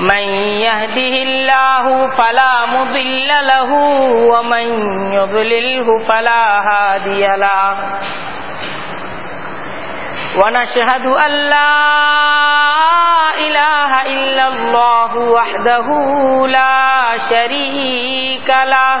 من يهده الله فلا مضل له ومن يضلله فلا هادي له. ونشهد أن لا إله إلا الله وحده لا شريك له.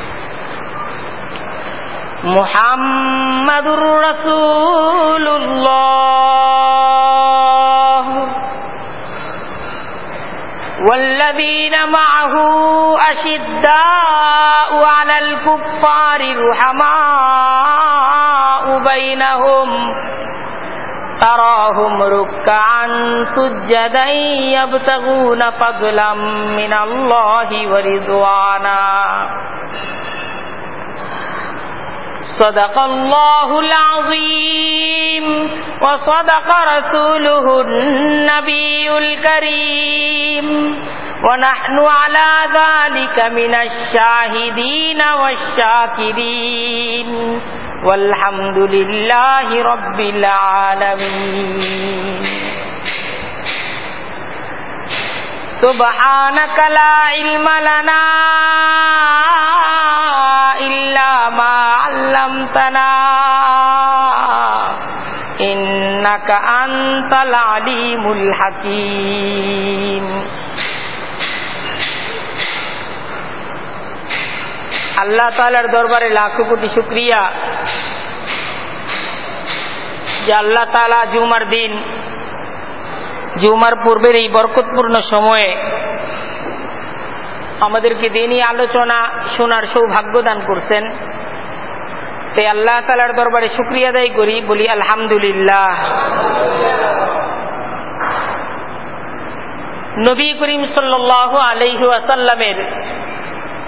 محمد رسول الله والذين معه أشداء على الكفار رحماء بينهم تراهم ركعا سجدا يبتغون فضلا من الله ورضوانا صدق الله العظيم وصدق رسوله النبي الكريم ونحن على ذلك من الشاهدين والشاكرين والحمد لله رب العالمين سبحانك لا علم لنا إلا ما علمتنا إنك أنت العليم الحكيم আল্লাহ তালার দরবারে লাখো কোটি শুক্রিয়া যে আল্লাহ তালা জুমার দিন জুমার পূর্বের এই বরকতপূর্ণ সময়ে আমাদেরকে দিনই আলোচনা শোনার সৌভাগ্য দান করছেন। তাই আল্লাহ তালার দরবারে শুক্রিয়া আদায় করি, বলি আলহামদুলিল্লাহ। নবী করিম সাল্লাহ আলহু আসাল্লামের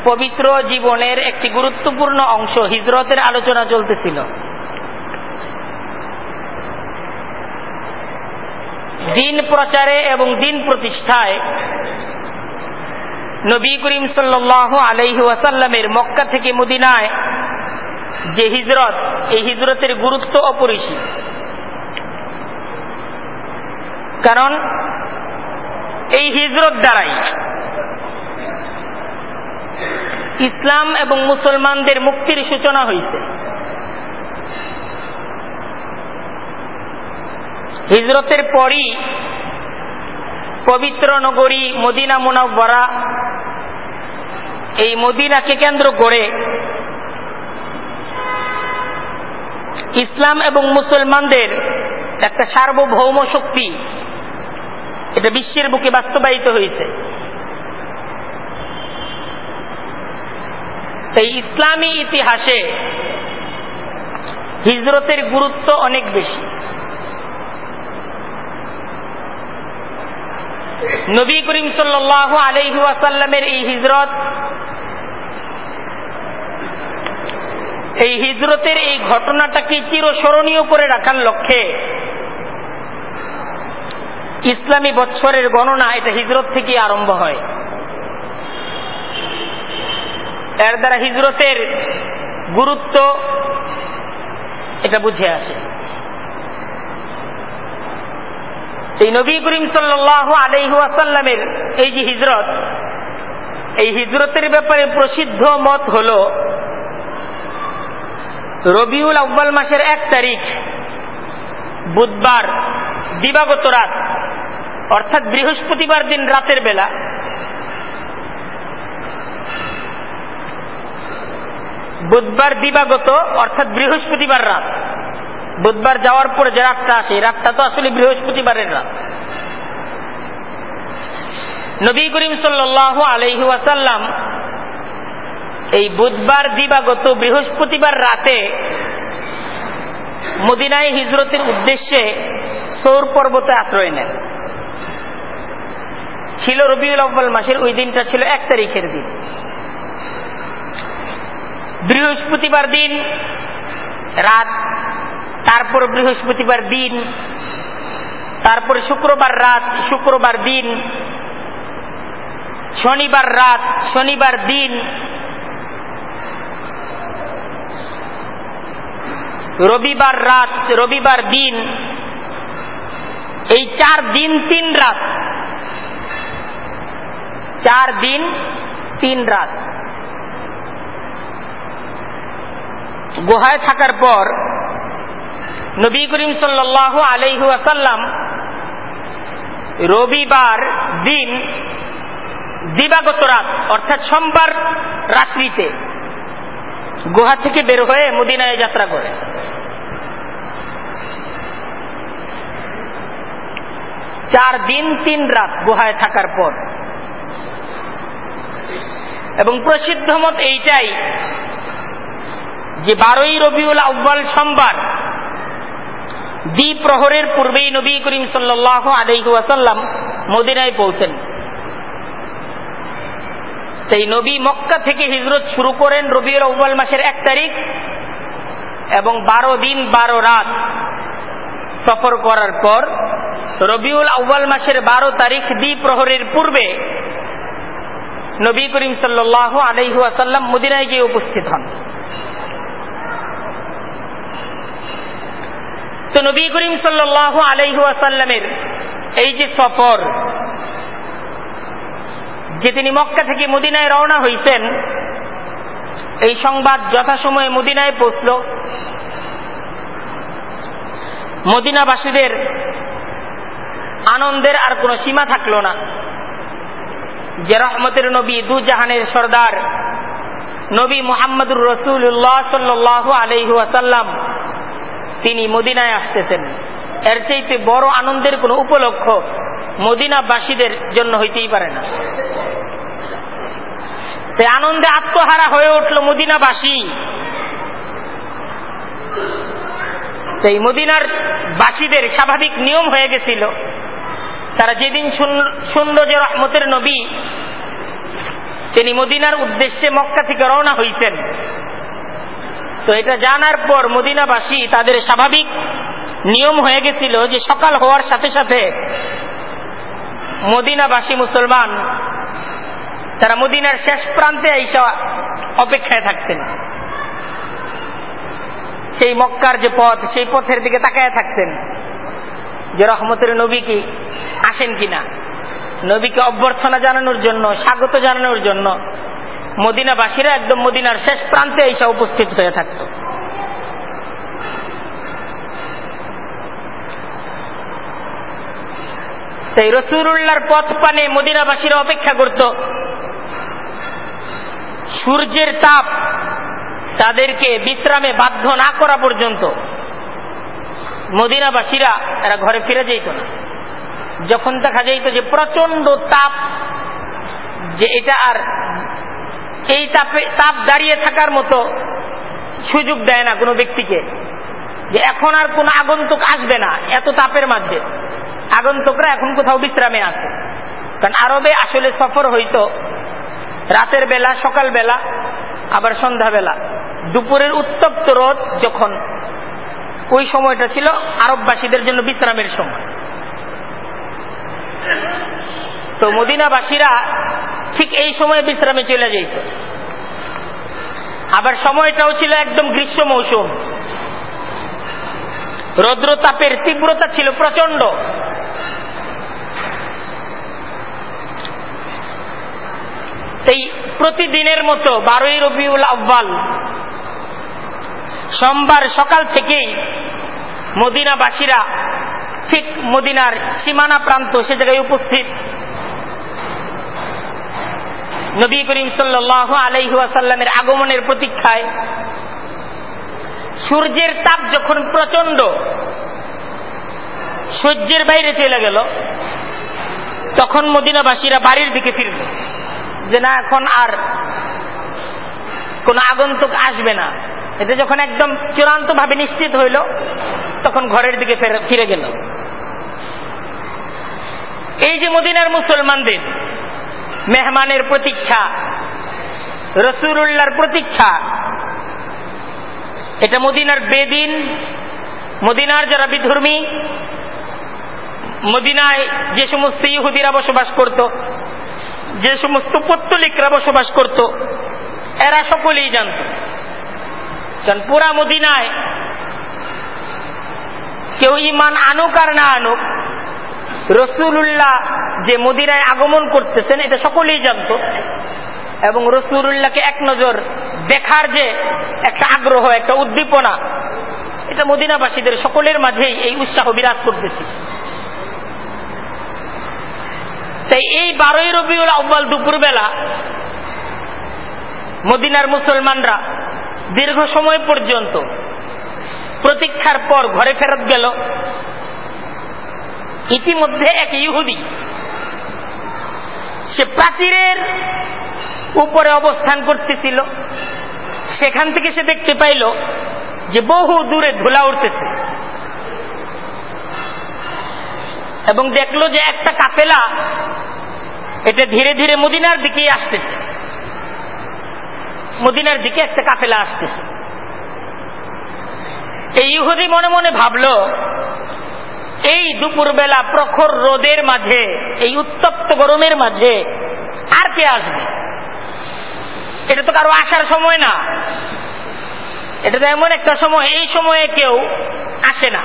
পবিত্র জীবনের একটি গুরুত্বপূর্ণ অংশ হিজরতের আলোচনা চলতেছিল। দিন প্রচারে এবং দিন প্রতিষ্ঠায় নবী করিম সাল্লাহ আলহু মক্কা থেকে মদিনায় যে হিজরত, এই হিজরতের গুরুত্ব অপরিসীম। কারণ এই হিজরত দ্বারাই ইসলাম এবং মুসলমানদের মুক্তির সূচনা হয়েছে হিজরতের পরই পবিত্র নগরী মদিনা মুনাব্বরা এই মদিনাকে কেন্দ্র করে ইসলাম এবং মুসলমানদের একটা সার্বভৌম শক্তি এটা বিশ্বের বুকে বাস্তবায়িত হয়েছে। তাই ইসলামী ইতিহাসে হিজরতের গুরুত্ব অনেক বেশি। নবী করিম সাল্লাহ আলহু আসাল্লামের এই হিজরত, এই হিজরতের এই ঘটনাটাকে চিরস্মরণীয় করে রাখার লক্ষ্যে ইসলামী বৎসরের গণনা এটা হিজরত থেকে আরম্ভ হয়। এর দ্বারা হিজরতের গুরুত্ব এটা বুঝে আসে। এই নবী করিম সাল্লাহ আলহু আসাল্লামের এই যে হিজরত, এই হিজরতের ব্যাপারে প্রসিদ্ধ মত হল রবিউল আব্বাল মাসের এক তারিখ, বুধবার, দিবাগত রাত, অর্থাৎ বৃহস্পতিবার দিন রাতের বেলা। বুধবার দিবাগত, অর্থাৎ বৃহস্পতিবার রাত। বুধবার যাওয়ার পর যে রাতটা আসে রাতটা তো আসলে বৃহস্পতিবারের রাত। নবী করিম সাল্লাহ আলহি ওয়াসাল্লাম এই বুধবার দিবাগত বৃহস্পতিবার রাতে মদিনায় হিজরতের উদ্দেশ্যে সৌর পর্বতে আশ্রয় নেন। ছিল রবিউল আব্বাল মাসের ওই দিনটা ছিল এক তারিখের দিন। বৃহস্পতিবার দিন রাত তারপর বৃহস্পতিবার দিন, তারপর শুক্রবার রাত, শুক্রবার দিন, শনিবার রাত, শনিবার দিন। রবিবার রাত, রবিবার দিন। এই চার দিন তিন রাত। চার দিন তিন রাত। গুহায় থাকার পর নবী করিম সাল্লাহ আলহু আসাল্লাম রবিবার দিন দিবাগত রাত, অর্থাৎ সোমবার রাত্রিতে গুহা থেকে বের হয়ে মদিনায় যাত্রা করে। চার দিন, তিন রাত গুহায় থাকার পর। এবং প্রসিদ্ধ মত এইটাই যে বারোই রবিউল আব্বাল সোমবার দ্বিপ্রহরের পূর্বেই নবী করিম সাল্লাহ আলাইহু আসাল্লাম মদিনায় পৌঁছেন। সেই নবী মক্কা থেকে হিজরত শুরু করেন রবিউল আব্বাল মাসের এক তারিখ এবং বারো দিন, বারো রাত সফর করার পর রবিউল আউ্বাল মাসের বারো তারিখ দ্বিপ্রহরের পূর্বে নবী করিম সাল্লাহ আলাইহু আসাল্লাম মদিনায় গিয়ে উপস্থিত হন। তো নবী করিম সাল্লাহ আলাইহু আসাল্লামের এই যে সফর, যে তিনি মক্কা থেকে মদিনায় রওনা হইছেন, এই সংবাদ যথাসময়ে মদিনায় পৌঁছল। মদিনাবাসীদের আনন্দের আর কোনো সীমা থাকল না। যে রহমতের নবী, দু জাহানের সর্দার, নবী মোহাম্মদুর রসুল্লাহ সাল্লাহ আলহু আসাল্লাম তিনি মদিনায় আসতেছেন। এর চাইতে বড় আনন্দের কোনো উপলক্ষ মদিনাবাসীদের জন্য হইতেই পারে না। সে আনন্দে আত্মহারা হয়ে উঠল মদিনাবাসী। সেই মদিনার বাসীদের স্বাভাবিক নিয়ম হয়ে গেছিল। তারা যেদিন শুনল যে রহমতের নবী, তিনি মদিনার উদ্দেশ্যে মক্কা থেকে রওনা হয়েছেন তো এটা জানার পর মদিনাবাসী তাদের স্বাভাবিক নিয়ম হয়ে গেছিল যে সকাল হওয়ার সাথে সাথে মদিনাবাসী মুসলমান তারা মদিনার শেষ প্রান্তে এইসব অপেক্ষায় থাকতেন। সেই মক্কার যে পথ, সেই পথের দিকে তাকায় থাকতেন যে রহমতের নবী কি আসেন কিনা? নবীকে অভ্যর্থনা জানানোর জন্য, স্বাগত জানানোর জন্য মদিনাবাসীরা একদম মদিনার শেষ প্রান্তে এসে উপস্থিত হয়ে থাকত। সেই রসুরুল্লাহর পথ পানে মদিনাবাসীরা অপেক্ষা করত। সূর্যের তাপ তাদেরকে বিশ্রামে বাধ্য না করা পর্যন্ত মদিনাবাসীরা এরা ঘরে ফিরে যেত না। যখন দেখা যাইত যে প্রচণ্ড তাপ, যে এটা আর এই তাপে তাপ দাঁড়িয়ে থাকার মতো সুযোগ দেয় না কোনো ব্যক্তিকে। যে এখন আর কোনো আগন্তুক আসবে না, এত তাপের মাঝে আগন্তুকরা এখন কোথাও বিশ্রামে আছে। কারণ আরবে আসলে সফর হইতো রাতের বেলা, সকাল বেলা, আবার সন্ধ্যাবেলা দুপুরের উত্তপ্ত রোদ যখন ওই সময়টা ছিল, আরববাসীদের জন্য বিশ্রামের সময়। তো মদিনাবাসীরা ঠিক এই সময় বিশ্রামে চলে যেত আবার সময়টাও ছিল একদম গ্রীষ্ম মৌসুম। রৌদ্রতাপের তীব্রতা ছিল প্রচণ্ড এই প্রতিদিনের মতো বারোই রবিউল আব্বাল সোমবার সকাল থেকেই মদিনাবাসীরা ঠিক মদিনার সীমানা প্রান্ত, সে জায়গায় উপস্থিত। নবী করিম সাল্লাহ আলাইহাসাল্লামের আগমনের প্রতীক্ষায় সূর্যের তাপ যখন প্রচণ্ড সূর্যের বাইরে চলে গেল, তখন মদিনাবাসীরা বাড়ির দিকে ফিরল যে না, এখন আর কোন আগন্তুক আসবে না। এটা যখন একদম চূড়ান্ত ভাবে নিশ্চিত হইল, তখন ঘরের দিকে ফিরে গেল। এই যে মদিনার মুসলমানদের মেহমানের প্রতীক্ষা রসুরুল্লাহর প্রতীক্ষা, এটা মদিনার বেদিন, মদিনার যারা বিধর্মী, মদিনায় যে সমস্ত ইহুদিরা বসবাস করত, যে সমস্ত পত্তলিকরা বসবাস করত, এরা সকলেই জানত। কারণ পুরা মদিনায় কেউ ইমান আনুক আর না আনুক রসুল্লাহ যে মদিনায় আগমন করতেছেন, এটা সকলেই জানত। এবং রসুল্লাহকে এক নজর দেখার যে একটা আগ্রহ, একটা উদ্দীপনা, এটা মদিনাবাসীদের সকলের মাঝেই এই উৎসাহ বিরাজ করতেছে। তাই এই বারোই রবিউল আব্বাল দুপুরবেলা মদিনার মুসলমানরা দীর্ঘ সময় পর্যন্ত প্রতীক্ষার পর ঘরে ফেরত গেল। ইতিমধ্যে এক ইহুদি, সে প্রাচীরের উপরে অবস্থান করতেছিল। সেখান থেকে সে দেখতে পাইল যে বহু দূরে ধুলা উঠতেছে। এবং দেখল যে একটা কাপেলা এটা ধীরে ধীরে মদিনার দিকেই আসতেছে। মদিনার দিকে একটা কাফেলা আসতেছে। এই ইহুদি মনে মনে ভাবল এই দুপুরবেলা প্রখর রোদের মাঝে, এই উত্তপ্ত গরমের মাঝে আর কে আসবে? এটা তো কারও আসার সময় না। এটা তো এমন একটা সময়, এই সময়ে কেউ আসে না।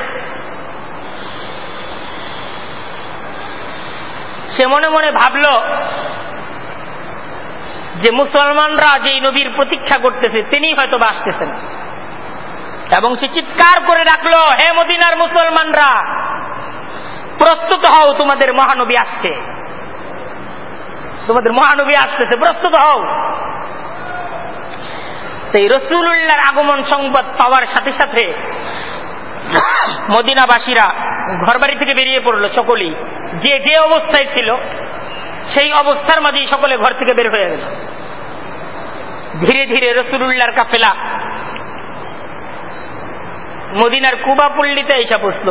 সে মনে মনে ভাবল যে মুসলমানরা যে নবীর প্রতীক্ষা করতেছে, তিনি হয়তো বা আসতেছেন। এবং সে চিৎকার করে ডাকলো, হে মদিনার মুসলমানরা, প্রস্তুত হও তোমাদের মহানবী আসছে। তোমাদের মহানবী আসতেছে প্রস্তুত হও। সেই রসুল্লাহর আগমন সংবাদ পাওয়ার সাথে সাথে মদিনাবাসীরা ঘরবাড়ি থেকে বেরিয়ে পড়ল সকলেই। যে যে অবস্থায় ছিল, সেই অবস্থার মাঝেই সকলে ঘর থেকে বের হয়ে গেল। ধীরে ধীরে রসুল্লাহর কাফেলা মদিনার কুবা পল্লীতে এসে বসল।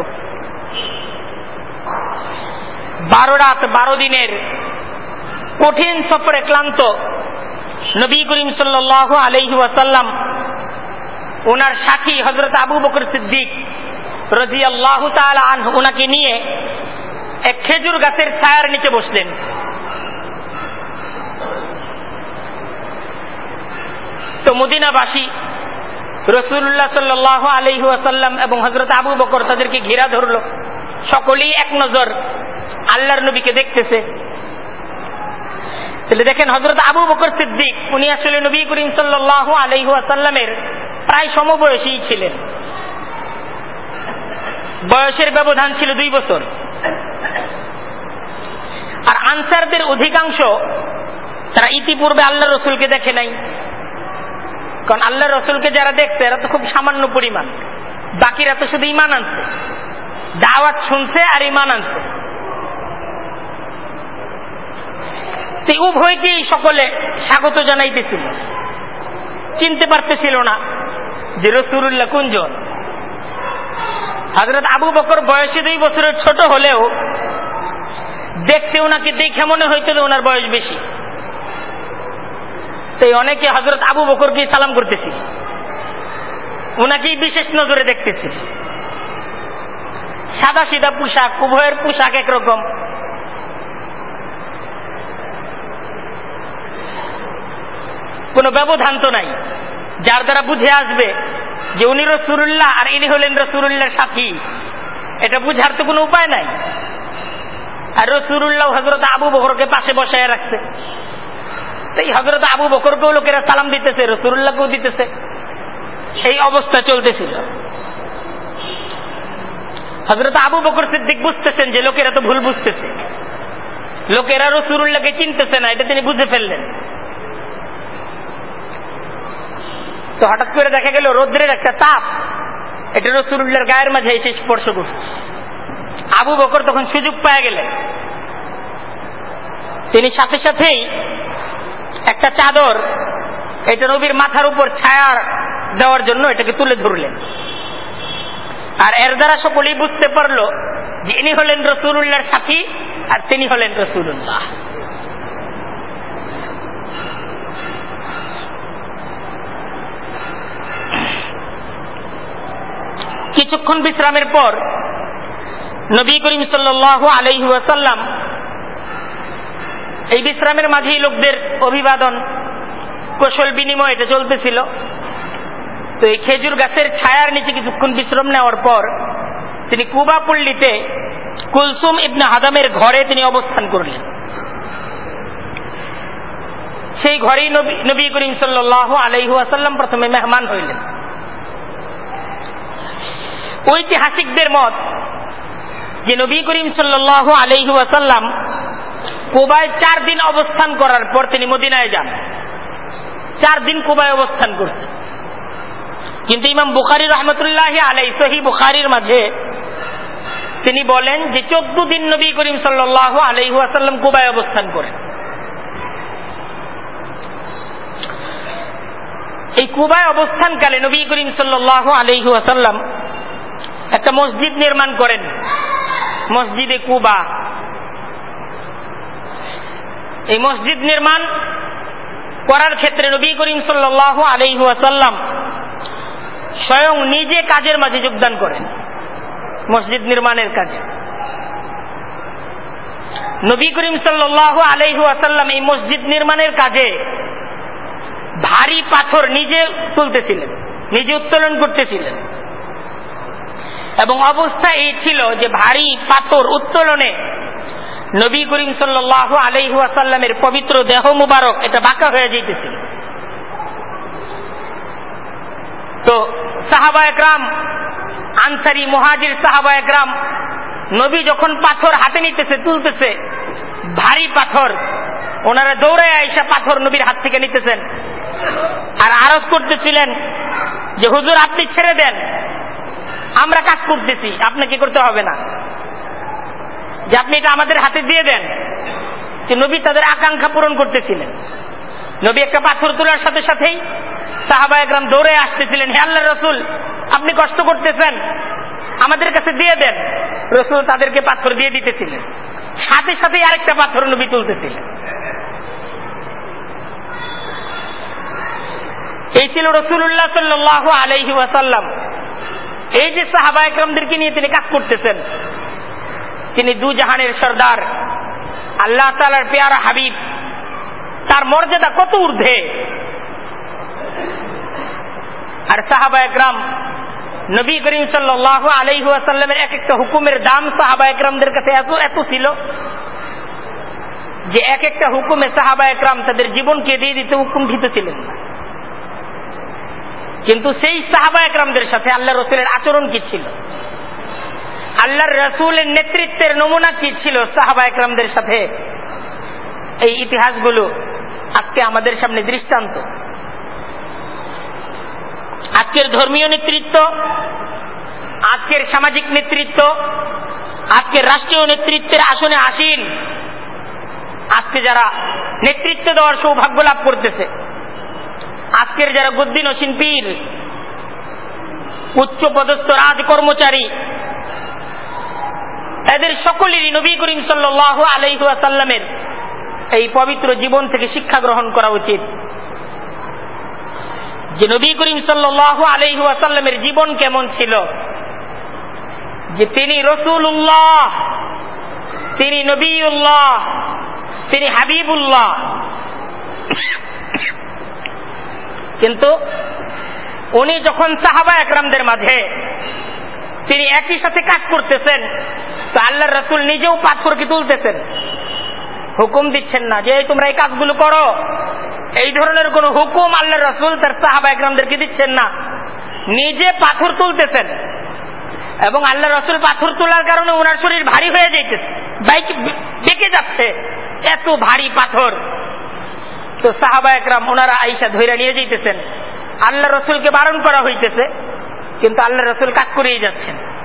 বারো রাত, বারো দিনের কঠিন সফরে ক্লান্ত নবী করিম সাল্ল আলহি ওয়াসাল্লাম, ওনার সাথী হজরত আবু বকর সিদ্দিক রাজি আল্লাহ ওনাকে নিয়ে এক খেজুর গাছের ছায়ার নিচে বসলেন। তো মদিনাবাসী রসুল্লাহ সাল্লাহ আলহি আসাল্লাম এবং হজরত আবু বকর তাদেরকে ঘেরা ধরল। সকলেই এক নজর আল্লাহর নবীকে দেখতেছে। তাহলে দেখেন হজরত আবু বকর সিদ্দিক, উনি আসলে নবী করিম সাল্লাহ আলহি আসাল্লামের প্রায় সমবয়সী ছিলেন। বয়সের ব্যবধান ছিল দুই বছর। আর আনসারদের অধিকাংশ তারা ইতিপূর্বে আল্লাহ রসুলকে দেখে নাই। কারণ আল্লাহ রসুলকে যারা দেখছে, এরা তো খুব সামান্য পরিমাণ। বাকিরা তো শুধু ইমান আনছে। দাওয়াত শুনছে আর ইমান আনছে। উভয়কেই সকলে স্বাগত জানাইতেছিল। চিনতে পারতেছিল না যে রসুল্লাহ কুঞ্জন। হজরত আবু বকর বয়সে দুই বছরের ছোট হলেও দেখতে ওনাকে দেখে মনে হয়েছিল ওনার বয়স বেশি। তাই অনেকে হজরত আবু বকরকে সালাম করতেছি। ওনাকেই বিশেষ নজরে দেখতেছি। সাদা সিদা পোশাক, উভয়ের পোশাক একরকম। কোনো ব্যবধান তো নাই। যার দ্বারা বুঝে আসবে যে উনি রসুল্লাহ আর ইনি হলেন রসুল্লাহর সাথী, এটা বুঝার তো কোনো উপায় নাই। আর রসুল্লাহ হজরত আবু বকরকে পাশে বসায় রাখছে। সেই হজরত আবু বকরকেও লোকেরা সালাম দিতেছে রসুল্লাহকেও দিতেছে। সেই অবস্থা চলতেছিল। হজরত আবু বকর সিদ্দিক বুঝতেছেন যে লোকেরা তো ভুল বুঝতেছে। লোকেরা রসুরুল্লাহকে চিনতেছে না, এটা তিনি বুঝে ফেললেন। তো হঠাৎ করে দেখা গেল, রোদ্রের একটা তাপ, এটা রসুল্লাহর গায়ের মাঝে এসে স্পর্শ করছে। আবু বকর তখন সুযোগ পাওয়া গেলেন। তিনি সাথে সাথেই একটা চাদর, এটা নবীর মাথার উপর ছায়া দেওয়ার জন্য এটাকে তুলে ধরলেন। আর এর দ্বারা সকলেই বুঝতে পারল যে ইনি হলেন রসুল্লাহর সাথী আর তিনি হলেন রসুল্লাহ কিছুক্ষণ বিশ্রামের পর নবী করিম সাল্ল আলাইহাসাল্লাম এই বিশ্রামের মাঝেই লোকদের অভিবাদন, কৌশল বিনিময় এটা চলতেছিল। তো এই খেজুর গাছের ছায়ার নিচে কিছুক্ষণ বিশ্রাম নেওয়ার পর তিনি কুবা পল্লীতে কুলসুম ইবনে হাদামের ঘরে তিনি অবস্থান করলেন। সেই ঘরেই নবী করিম সাল্লাহ আলাইহাসাল্লাম প্রথমে মেহমান হইলেন। ঐতিহাসিকদের মত যে নবী করিম সাল্লাহ আলহি ওয়াসাল্লাম কুবায় চার দিন অবস্থান করার পর তিনি মদিনায় যান। চার দিন কুবায় অবস্থান করছেন কিন্তু ইমাম বুখারি রহমতুল্লাহ আলাই সহি বুখারির মাঝে তিনি বলেন যে চোদ্দ দিন নবী করিম সাল্লাহ আলহাসাল্লাম কুবায় অবস্থান করেন। এই কুবায় অবস্থানকালে নবী করিম সাল্লাহ আলহাসাল্লাম একটা মসজিদ নির্মাণ করেন। মসজিদে কুবা। এই মসজিদ নির্মাণ করার ক্ষেত্রে নবী করিম সাল্লাহ আলহাসাল্লাম স্বয়ং নিজে কাজের মাঝে যোগদান করেন, মসজিদ নির্মাণের কাজে। নবী করিম সাল্লাহ আলহাসাল্লাম এই মসজিদ নির্মাণের কাজে ভারী পাথর নিজে তুলতেছিলেন, নিজে উত্তোলন করতেছিলেন। এবং অবস্থা এই ছিল যে ভারী পাথর উত্তোলনে নবী করিম সাল্লাহ আলহাসাল্লামের পবিত্র দেহ মুবারক এটা বাঁকা হয়ে যেতেছিল তো সাহাবা একরাম, আনসারি, মহাজির সাহাবা একরাম, নবী যখন পাথর হাতে নিতেছে, তুলতেছে, ভারী পাথর, ওনারা দৌড়ে আইসা পাথর নবীর হাত থেকে নিতেছেন। আর আরজ করতেছিলেন যে, হুজুর, আপনি ছেড়ে দেন। আমরা কাজ করতেছি, আপনাকে করতে হবে না। যে আপনি এটা আমাদের হাতে দিয়ে দেন। যে নবী তাদের আকাঙ্ক্ষা পূরণ করতেছিলেন। নবী একটা পাথর তোলার সাথে সাথেই সাহাবা একরাম দৌড়ে আসতেছিলেন, হে আল্লাহ রসুল, আপনি কষ্ট করতেছেন। আমাদের কাছে দিয়ে দেন। রসুল তাদেরকে পাথর দিয়ে দিতেছিলেন। সাথে সাথেই আরেকটা পাথর নবী তুলতেছিলেন। এই ছিল রসুল্লাহ সাল্লাহ আলহি ওয়াসাল্লাম। এই যে সাহাবা একরমদেরকে নিয়ে তিনি কাজ করতেছেন তিনি দু জাহানের সর্দার। আল্লাহ তালার পেয়ারা হাবিব। তার মর্যাদা কত ঊর্ধ্বে? আর সাহাবা একরাম, নবী করিম সাল্লাহ আলহাসাল্লামের এক একটা হুকুমের দাম সাহাবা একরামদের কাছে এত এত ছিল যে এক একটা হুকুমে সাহাবা একরাম তাদের জীবনকে দিয়ে দিতে হুকুমঠিত ছিলেন কিন্তু সেই সাহাবা একরামদের সাথে আল্লাহ রসুলের আচরণ কি ছিল? আল্লাহর রসুলের নেতৃত্বের নমুনা কি ছিল সাহাবা একরামদের সাথে? এই ইতিহাসগুলো আজকে আমাদের সামনে দৃষ্টান্ত। আজকের ধর্মীয় নেতৃত্ব, আজকের সামাজিক নেতৃত্ব, আজকের রাষ্ট্রীয় নেতৃত্বের আসনে আসীন আজকে যারা নেতৃত্ব দেওয়ার সৌভাগ্য লাভ করতেছে, আজকের যারা গদ্দিন ও শিল্পীর উচ্চ পদস্থ রাজ কর্মচারী এদের সকলেরই নবী করিম সাল্লাহ আলহাসাল্লামের এই পবিত্র জীবন থেকে শিক্ষা গ্রহণ করা উচিত। যে নবী করিম সাল্লাহ আলহাসাল্লামের জীবন কেমন ছিল? যে তিনি রসুল্লাহ তিনি নবীউল্লাহ, তিনি হাবিবুল্লাহ। কিন্তু উনি যখন সাহাবা একরামদের মাঝে তিনি একই সাথে কাজ করতেছেন তো আল্লাহ রসুল নিজেও পাথরকে তুলতেছেন? হুকুম দিচ্ছেন না যে তোমরা এই কাজগুলো করো। এই ধরনের কোন হুকুম আল্লাহ রসুল, তার সাহাবা একরামদেরকে দিচ্ছেন না। নিজে পাথর তুলতেছেন। এবং আল্লাহ রসুল পাথর তোলার কারণে ওনার শরীর ভারী হয়ে যাইতেছে। বাইক বেঁকে যাচ্ছে। এত ভারী পাথর। তো সাহাবা একরাম ওনারা আইসা ধৈরা নিয়ে যেতেছেন আল্লাহ রসুলকে বারণ করা হইতেছে। কিন্তু আল্লাহ রসুল কাজ করিয়ে যাচ্ছেন।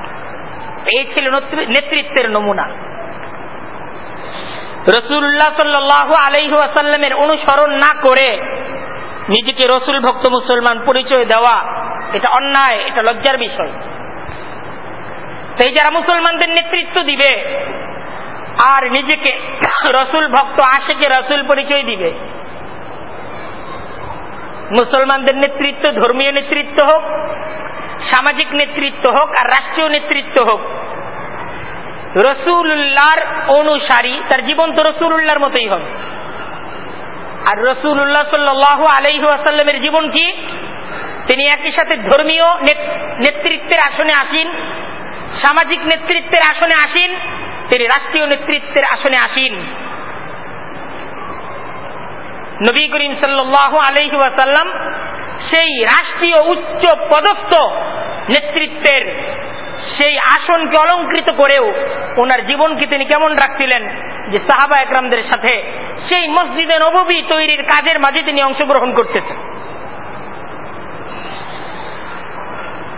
এই ছিল নেতৃত্বের নমুনা। রসুল্লাহ সাল্লাহ আলহু আসাল্লামের অনুসরণ না করে নিজেকে রসুল ভক্ত মুসলমান পরিচয় দেওয়া, এটা অন্যায়, এটা লজ্জার বিষয়। তাই যারা মুসলমানদের নেতৃত্ব দিবে, আর নিজেকে রসুল ভক্ত আশেকে রসুল পরিচয় দিবে, মুসলমানদের নেতৃত্ব, ধর্মীয় নেতৃত্ব হোক সামাজিক নেতৃত্ব হোক আর রাষ্ট্রীয় নেতৃত্ব হোক রসুল্লাহর অনুসারী, তার জীবন তো রসুল্লাহর মতোই হবে। আর রসুল্লাহ সাল্লাহ আলহু আসাল্লামের জীবন কি? তিনি একই সাথে ধর্মীয় নেতৃত্বের আসনে আসীন, সামাজিক নেতৃত্বের আসনে আসীন, তিনি রাষ্ট্রীয় নেতৃত্বের আসনে আসীন। নবী করিম সাল্লাহ আলহি ওয়াসাল্লাম সেই রাষ্ট্রীয় উচ্চ পদস্থ নেতৃত্বের সেই আসনকে অলঙ্কৃত করেও ওনার জীবনকে তিনি কেমন রাখছিলেন যে সাহাবা একরামদের সাথে সেই মসজিদে নবী তৈরির কাজের মাঝে তিনি অংশগ্রহণ করতেছেন।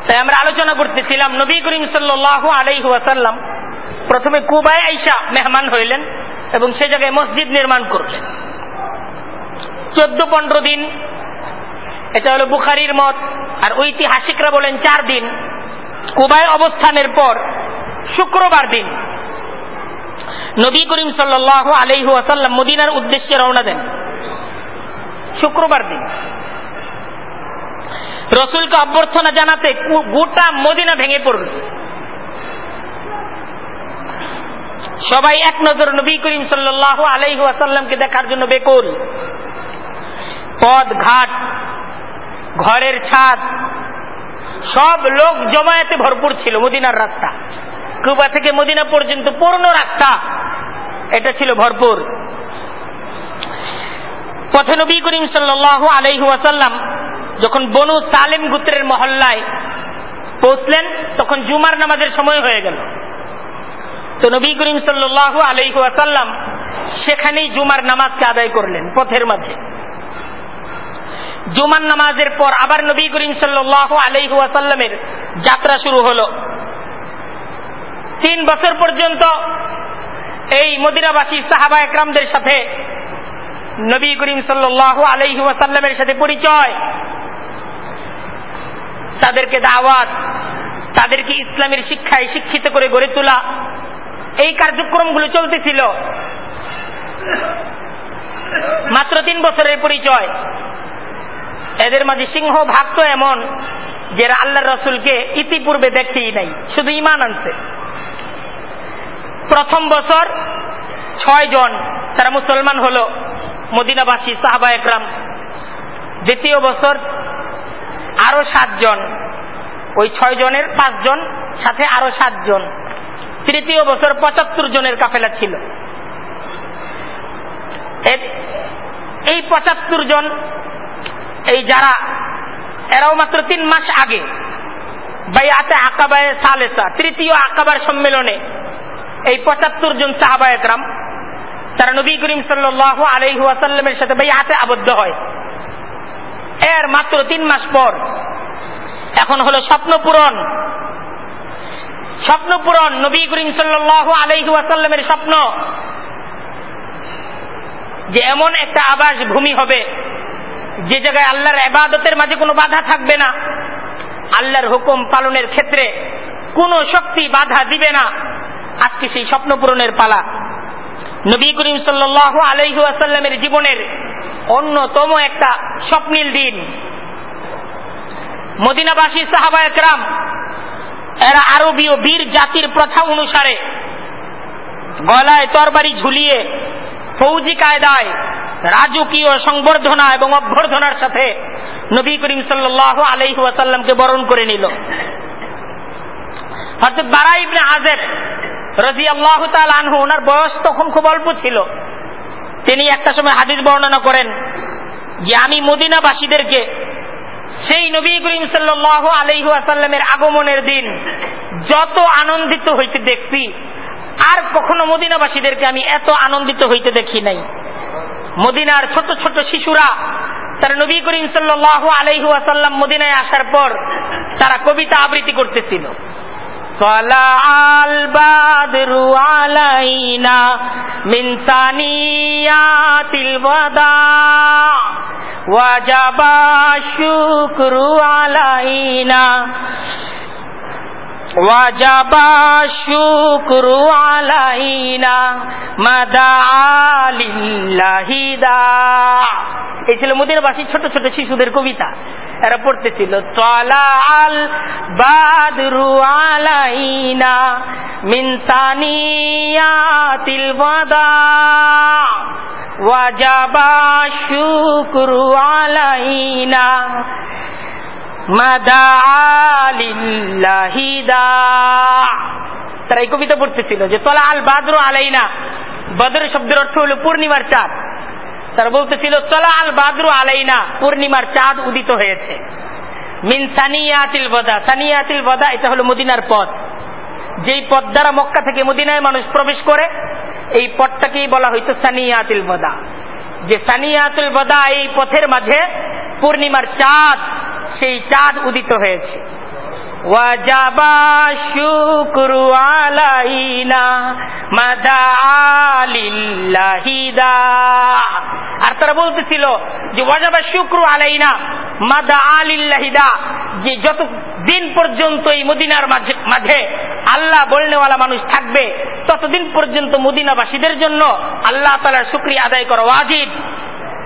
তাই আমরা আলোচনা করতেছিলাম, নবী করিম সাল্লাহ আলাইহু আসাল্লাম প্রথমে কুবায় আইসা মেহমান হইলেন এবং সে জায়গায় মসজিদ নির্মাণ করলেন। চোদ্দ পনেরো দিন, এটা হলো বুখারির মত আর ঐতিহাসিকরা বলেন চার দিন। কুবায় অবস্থানের পর শুক্রবার দিন নবী করিম সাল্লাহ আলহু আসাল্লাম মদিনার উদ্দেশ্যে রওনা দেন। শুক্রবার দিন। রসুলকে অভ্যর্থনা জানাতে গোটা মদিনা ভেঙে পড়ল সবাই এক নজর নবী করিম সাল্লাহ আলাইহু আসাল্লামকে দেখার জন্য বেকুল। পদ ঘাট ঘরের ছাদ। সব লোক জমায়েতে ভরপুর ছিল মদিনার রাস্তা। কুবা থেকে মদিনা পর্যন্ত পূর্ণ রাস্তা। এটা ছিল ভরপুর। পথে নবী করিম সাল্লাহ আলাইহু আসাল্লাম যখন বনু সালেম গুত্রের মহল্লায় পৌঁছলেন, তখন জুমার নামাজের সময় হয়ে গেল। তো নবী করিম সাল্লাহ আলাইহু আসাল্লাম সেখানেই জুমার নামাজকে আদায় করলেন পথের মাঝে। জুমার নামাজের পর আবার নবী করিম আলাইহু আসাল্লামের যাত্রা শুরু হলো। তিন বছর পর্যন্ত এই মদিনাবাসী সাহাবা একরামদের সাথে নবী করিম আলাইহু আসাল্লামের সাথে পরিচয়। তাদেরকে দাওয়াত, তাদেরকে ইসলামের শিক্ষায় শিক্ষিত করে গড়ে তোলা এই কার্যক্রমগুলো চলতেছিল। মাত্র তিন বছরের পরিচয়। এদের মাঝে সিংহ ভাগ তো এমন যে আল্লাহ রসুলকে ইতিপূর্বে দেখেই নাই, শুধু ইমান আনছে। প্রথম বছর ছয় জন তারা মুসলমান হল, মদিনাবাসী, সাহাবা একরাম। দ্বিতীয় বছর আরও সাতজন ওই ছয় জনের পাঁচজন সাথে আরও সাতজন তৃতীয় বছর পঁচাত্তর জনের কাফেলা ছিল। এই পঁচাত্তর জন এই যারা, এরাও মাত্র তিন মাস আগে বাইয়াতে আকাবায় সালেসা, তৃতীয় আকাবার সম্মেলনে এই পঁচাত্তর জন সাহাবা একরাম, তারা নবী করিম সাল্লাহ আলহু আসাল্লামের সাথে বাইয়াতে আবদ্ধ হয়। এর মাত্র তিন মাস পর, এখন হলো স্বপ্ন পূরণ। স্বপ্ন পূরণ, নবী করিম সাল্লাহ আলহু আসাল্লামের স্বপ্ন যে এমন একটা আবাস ভূমি হবে। যে জায়গায় আল্লাহর এবাদতের মাঝে কোনো বাধা থাকবে না, আল্লাহর হুকুম পালনের ক্ষেত্রে কোনো শক্তি বাধা দিবে না। আজকে সেই স্বপ্ন পূরণের পালা। নবী করিম সাল্লাহ আলহু জীবনের অন্যতম একটা স্বপ্নীল দিন। মদিনাবাসী সাহাবা একরাম, এরা আরবীয় বীর জাতির প্রথা অনুসারে গলায় তরবারি ঝুলিয়ে ফৌজি কায়দায় রাজকীয় সংবর্ধনা এবং অভ্যর্থনার সাথে নবী করিম সাল্লাহ আলহি ওয়াসাল্লামকে বরণ করে নিল। হরত বারা ইবনে আজের রাজি আল্লাহ আনহু, ওনার বয়স তখন খুব অল্প ছিল। তিনি একটা সময় হাদিস বর্ণনা করেন যে, আমি মদিনাবাসীদেরকে সেই নবী করিম সাল্লাহ আলহু আসাল্লামের আগমনের দিন যত আনন্দিত হইতে দেখছি, আর কখনো মদিনাবাসীদেরকে আমি এত আনন্দিত হইতে দেখি নাই। মদিনার ছোট ছোট শিশুরা, তারা নবী করিম সাল আলহু আসাল্লাম মদিনায় আসার পর তারা কবিতা আবৃত্তি করতেছিল। ওয়াজাবা আলাইনা وجب الشكر علينا مدعا لله داع এই ছিল মদিনাবাসী ছোট ছোট শিশুদের কবিতা এরা পড়তেছিল তলা আল বাদরু আলাইনা মিন সানিয়াতিল বাদা ওয়াজাবা শুকরু আলাইনা মাদা আলিল্লাহিদা তারা এই কবিতা পড়তেছিল যে, তলা আল বাদরু আলাইনা। বদর শব্দের অর্থ হলো পূর্ণিমার চাঁদ। তারা বলতেছিল চলা আল বাদরু আলাইনা, পূর্ণিমার চাঁদ উদিত হয়েছে। মিন সানিয়াতিল বদা সানিয়াতিল বদা এটা হলো মদিনার পথ। যেই পথ দ্বারা মক্কা থেকে মদিনায় মানুষ প্রবেশ করে, এই পথটাকেই বলা হইতো সানিয়াতিল বদা যে সানিয়াতুল বদা এই পথের মাঝে পূর্ণিমার চাঁদ সেই চাঁদ উদিত হয়েছে। মাদা আলিল্লাহিদা আর তারা বলতেছিল যে, ওয়াজাবা শুক্রু আলাইনা মাদা আলিল্লাহিদা যে যত দিন পর্যন্ত এই মদিনার মাঝে মাঝে আল্লাহ বলনেওয়ালা মানুষ থাকবে, ততদিন পর্যন্ত মদিনাবাসীদের জন্য আল্লাহ তালার শুক্রিয়া আদায় করা ওয়াজিব।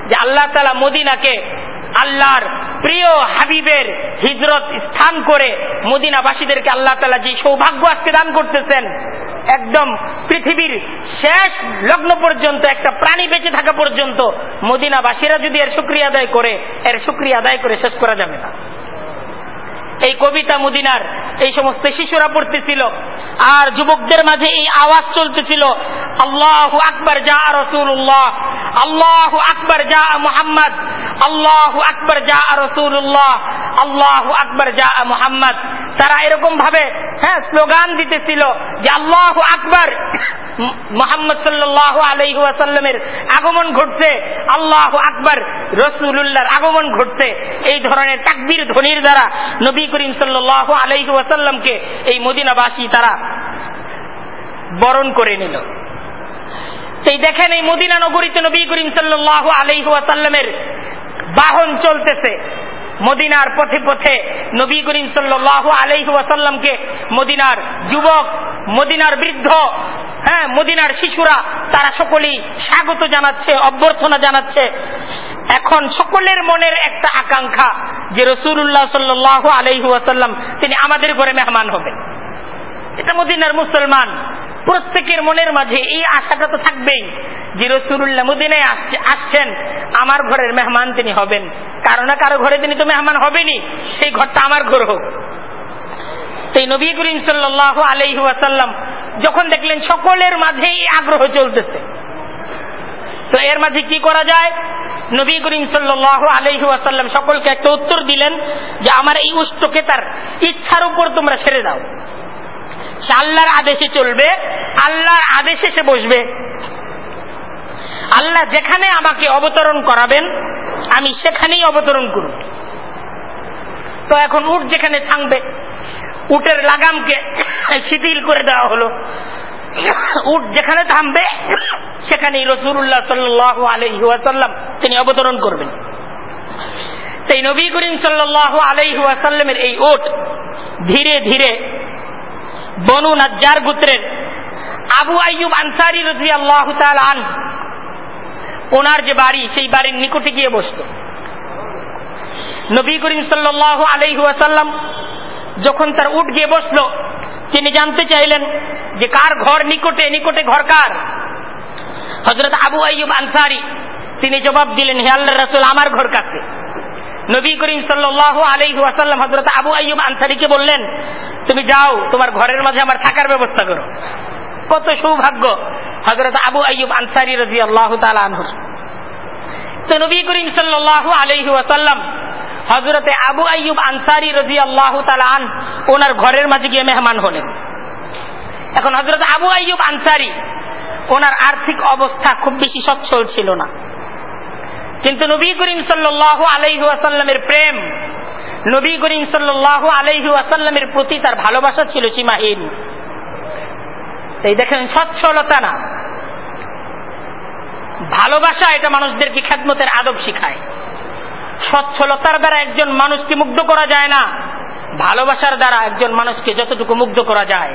যে আল্লাহ তালা মদিনাকে আল্লাহর প্রিয় হাবিবের হিজরত স্থান করে মদিনাবাসীদেরকে আল্লাহ তালা যে সৌভাগ্য আজকে দান করতেছেন, একদম পৃথিবীর শেষ লগ্ন পর্যন্ত, একটা প্রাণী বেঁচে থাকা পর্যন্ত মদিনাবাসীরা যদি এর সুক্রিয়া আদায় করে, এর সুক্রিয়া আদায় করে শেষ করা যাবে না। এই কবিতা মদিনার, এই সমস্ত শিশুরা পড়তেছিল। আর যুবকদের মাঝে এই আওয়াজ চলতেছিল, আল্লাহ আকবর, যা রসুল্লাহ আল্লাহ আকবর, যা মোহাম্মদ, আল্লাহ আকবর, যা রসুল্লাহ আল্লাহ আকবর, যা মোহাম্মদ। তারা এরকম ভাবে হ্যাঁ স্লোগান দিতেছিল যে আল্লাহ আকবর। মোহাম্মদ সাল্লাহ আলহিহাসাল্লামের আগমন ঘটছে, আল্লাহ আকবর রসুল্লাহর আগমন ঘটছে। এই ধরনের তাকবির ধ্বনির দ্বারা নবী করিম সাল্লাহ আলহি ওয়াসাল্লামকে এই মদিনাবাসী তারা বরণ করে নিল। এই দেখেন, এই মদিনা নগরীতে নবী করিম সাল্লাহ আলহি ওয়াসাল্লামের বাহন চলতেছে। মদিনার পথে পথে নবী করিম সাল্লাহ আলহি মদিনার যুবক, মদিনার বৃদ্ধ হ্যাঁ মদিনার শিশুরা, তারা সকলেই স্বাগত জানাচ্ছে, অভ্যর্থনা জানাচ্ছে। এখন সকলের মনের একটা আকাঙ্ক্ষা যে রসুল্লাহ সাল্লাহ আলহি তিনি আমাদের ঘরে মেহমান হবেন। এটা মদিনার মুসলমান প্রত্যেকের মনের মাঝে এই আশাটা তো থাকবেই যে রসুল্লাহ মদিনায় আসছেন, আমার ঘরের মেহমান তিনি হবেন। কারও না কারও ঘরে তিনি তো মেহমান হবেনি সেই ঘরটা আমার ঘর হোক। সেই নবী করিম সাল্লাহ আলহি যখন দেখলেন, সকলের মাঝে এই আগ্রহ চলতেছে। তো এর মাঝে কি করা যায়? নবী করিম সাল্লাহ আলহি সকলকে একটা উত্তর দিলেন যে, আমার এই উষ্টকে তার ইচ্ছার উপর তোমরা ছেড়ে দাও। সে আল্লাহর আদেশে চলবে, আল্লাহর আদেশে সে বসবে। আল্লাহ যেখানে আমাকে অবতরণ করাবেন, আমি সেখানেই অবতরণ করব। তো এখন উট যেখানে থাকবে উটের লাগামকে শিথিল করে দেওয়া হলো। উট যেখানে থামবে, সেখানেই রসুল্লাহ সাল্লাহ আলহিহাসাল্লাম তিনি অবতরণ করবেন। সেই নবী করিম সাল্লাহ আলহিহাসাল্লামের এই ওট ধীরে ধীরে বনু নাজ্জার গুত্রের আবু আইয়ুব আনসারি রজি আল্লাহ আন ওনার যে বাড়ি, সেই বাড়ির নিকটে গিয়ে বসত। নবী করিম সাল্লাহ আলহিহাসাল্লাম যখন তার উঠ গিয়ে বসল, তিনি জানতে চাইলেন যে কার ঘর নিকটে নিকটে ঘর কার? হজরত আবু আইব আনসারি, তিনি জবাব দিলেন, হে আল্লাহ রসুল, আমার ঘর কাছে নবী করিম সাল্লাহ আলহি আসাল্লাম হজরত আবু আইব আনসারিকে বললেন, তুমি যাও, তোমার ঘরের মাঝে আমার থাকার ব্যবস্থা করো। কত সৌভাগ্য হজরত আবু আইব আনসারি রাজি আল্লাহ তালুর তো নবী করিম সাল্লাহ আলহি আসাল্লাম হজরতে আবু আইব আনসারি রাজি আল্লাহ তালান ওনার ঘরের মাঝে গিয়ে মেহমান হলেন। এখন হজরত আবু আইব আনসারি, ওনার আর্থিক অবস্থা খুব বেশি সচ্ছল ছিল না। কিন্তু নবী করিম সাল্লাহ আলাইহু আসাল্লামের প্রেম, নবী করিম সাল্লাহ আলাইহু আসাল্লামের প্রতি তার ভালোবাসা ছিল সীমাহীন। এই দেখেন, সচ্ছলতা না। ভালোবাসা এটা মানুষদেরকে খ্যাতমতের আদব শিখায়। সচ্ছলতার দ্বারা একজন মানুষকে মুগ্ধ করা যায় না। ভালোবাসার দ্বারা একজন মানুষকে যতটুকু মুগ্ধ করা যায়।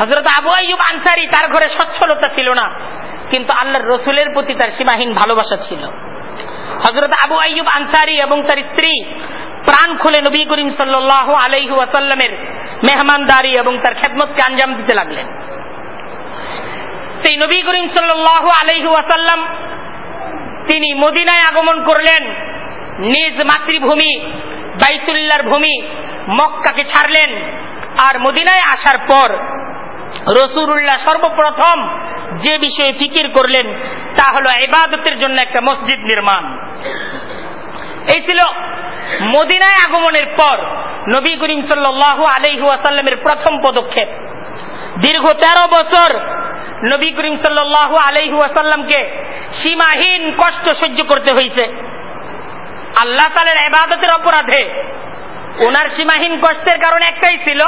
হজরত আবু আইব আনসারি তার ঘরে সচ্ছলতা ছিল না, কিন্তু আল্লাহর রসুলের প্রতি তার সীমাহীন ভালোবাসা ছিল। হজরত আবু আইব আনসারি এবং তার স্ত্রী প্রাণ খুলে নবী করিম সাল্লাহ আলাইহু আসাল্লামের মেহমানদারি এবং তার খেদমতকে আঞ্জাম দিতে লাগলেন। সেই নবী করিম সাল্লাহ আলাইহু আসাল্লাম তিনি মদিনায় আগমন করলেন, নিজ মাতৃভূমি বাইতুল্লার ভূমি মক্কাকে ছাড়লেন আর মদিনায় আসার পর রসুরুল্লাহ সর্বপ্রথম যে বিষয়ে ফিকির করলেন তা হলো ইবাদতের জন্য একটা মসজিদ নির্মাণ। এই ছিল মদিনায় আগমনের পর নবী করিম সাল্লাহ আলহু আসাল্লামের প্রথম পদক্ষেপ। দীর্ঘ তেরো বছর নবী করিম সাল্লাহ আলহু আসাল্লামকে সীমাহীন কষ্ট সহ্য করতে হয়েছে। আল্লাহ তালের এবাদতের অপরাধে ওনার সীমাহীন কষ্টের কারণ একটাই ছিল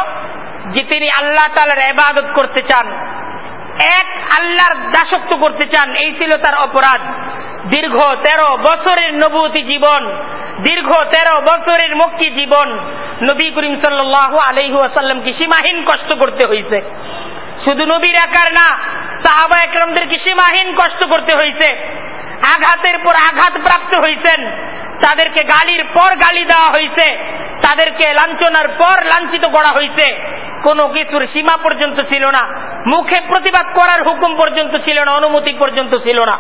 যে তিনি আল্লাহ তালের এবাদত করতে চান। এক আল্লাহর দাসত্ব করতে চান, এই ছিল তার অপরাধ। দীর্ঘ তেরো বছরের নবতী জীবন, দীর্ঘ তেরো বছরের মক্কি জীবন নবী করিম সাল্লাহ আলহু আসাল্লামকে সীমাহীন কষ্ট করতে হয়েছে। শুধু নবীর আকার না, সাহাবা একরমদেরকে সীমাহীন কষ্ট করতে হয়েছে। আঘাতের পর আঘাত প্রাপ্ত হয়েছেন। তাদেরকে গালির পর গালি দেওয়া হয়েছে। তাদেরকে লাঞ্ছনার পর লাঞ্ছিত করা হয়েছে। কোনো কিছুর সীমা পর্যন্ত ছিল না। মুখে প্রতিবাদ করার হুকুম পর্যন্ত ছিল না, অনুমতি পর্যন্ত ছিল না।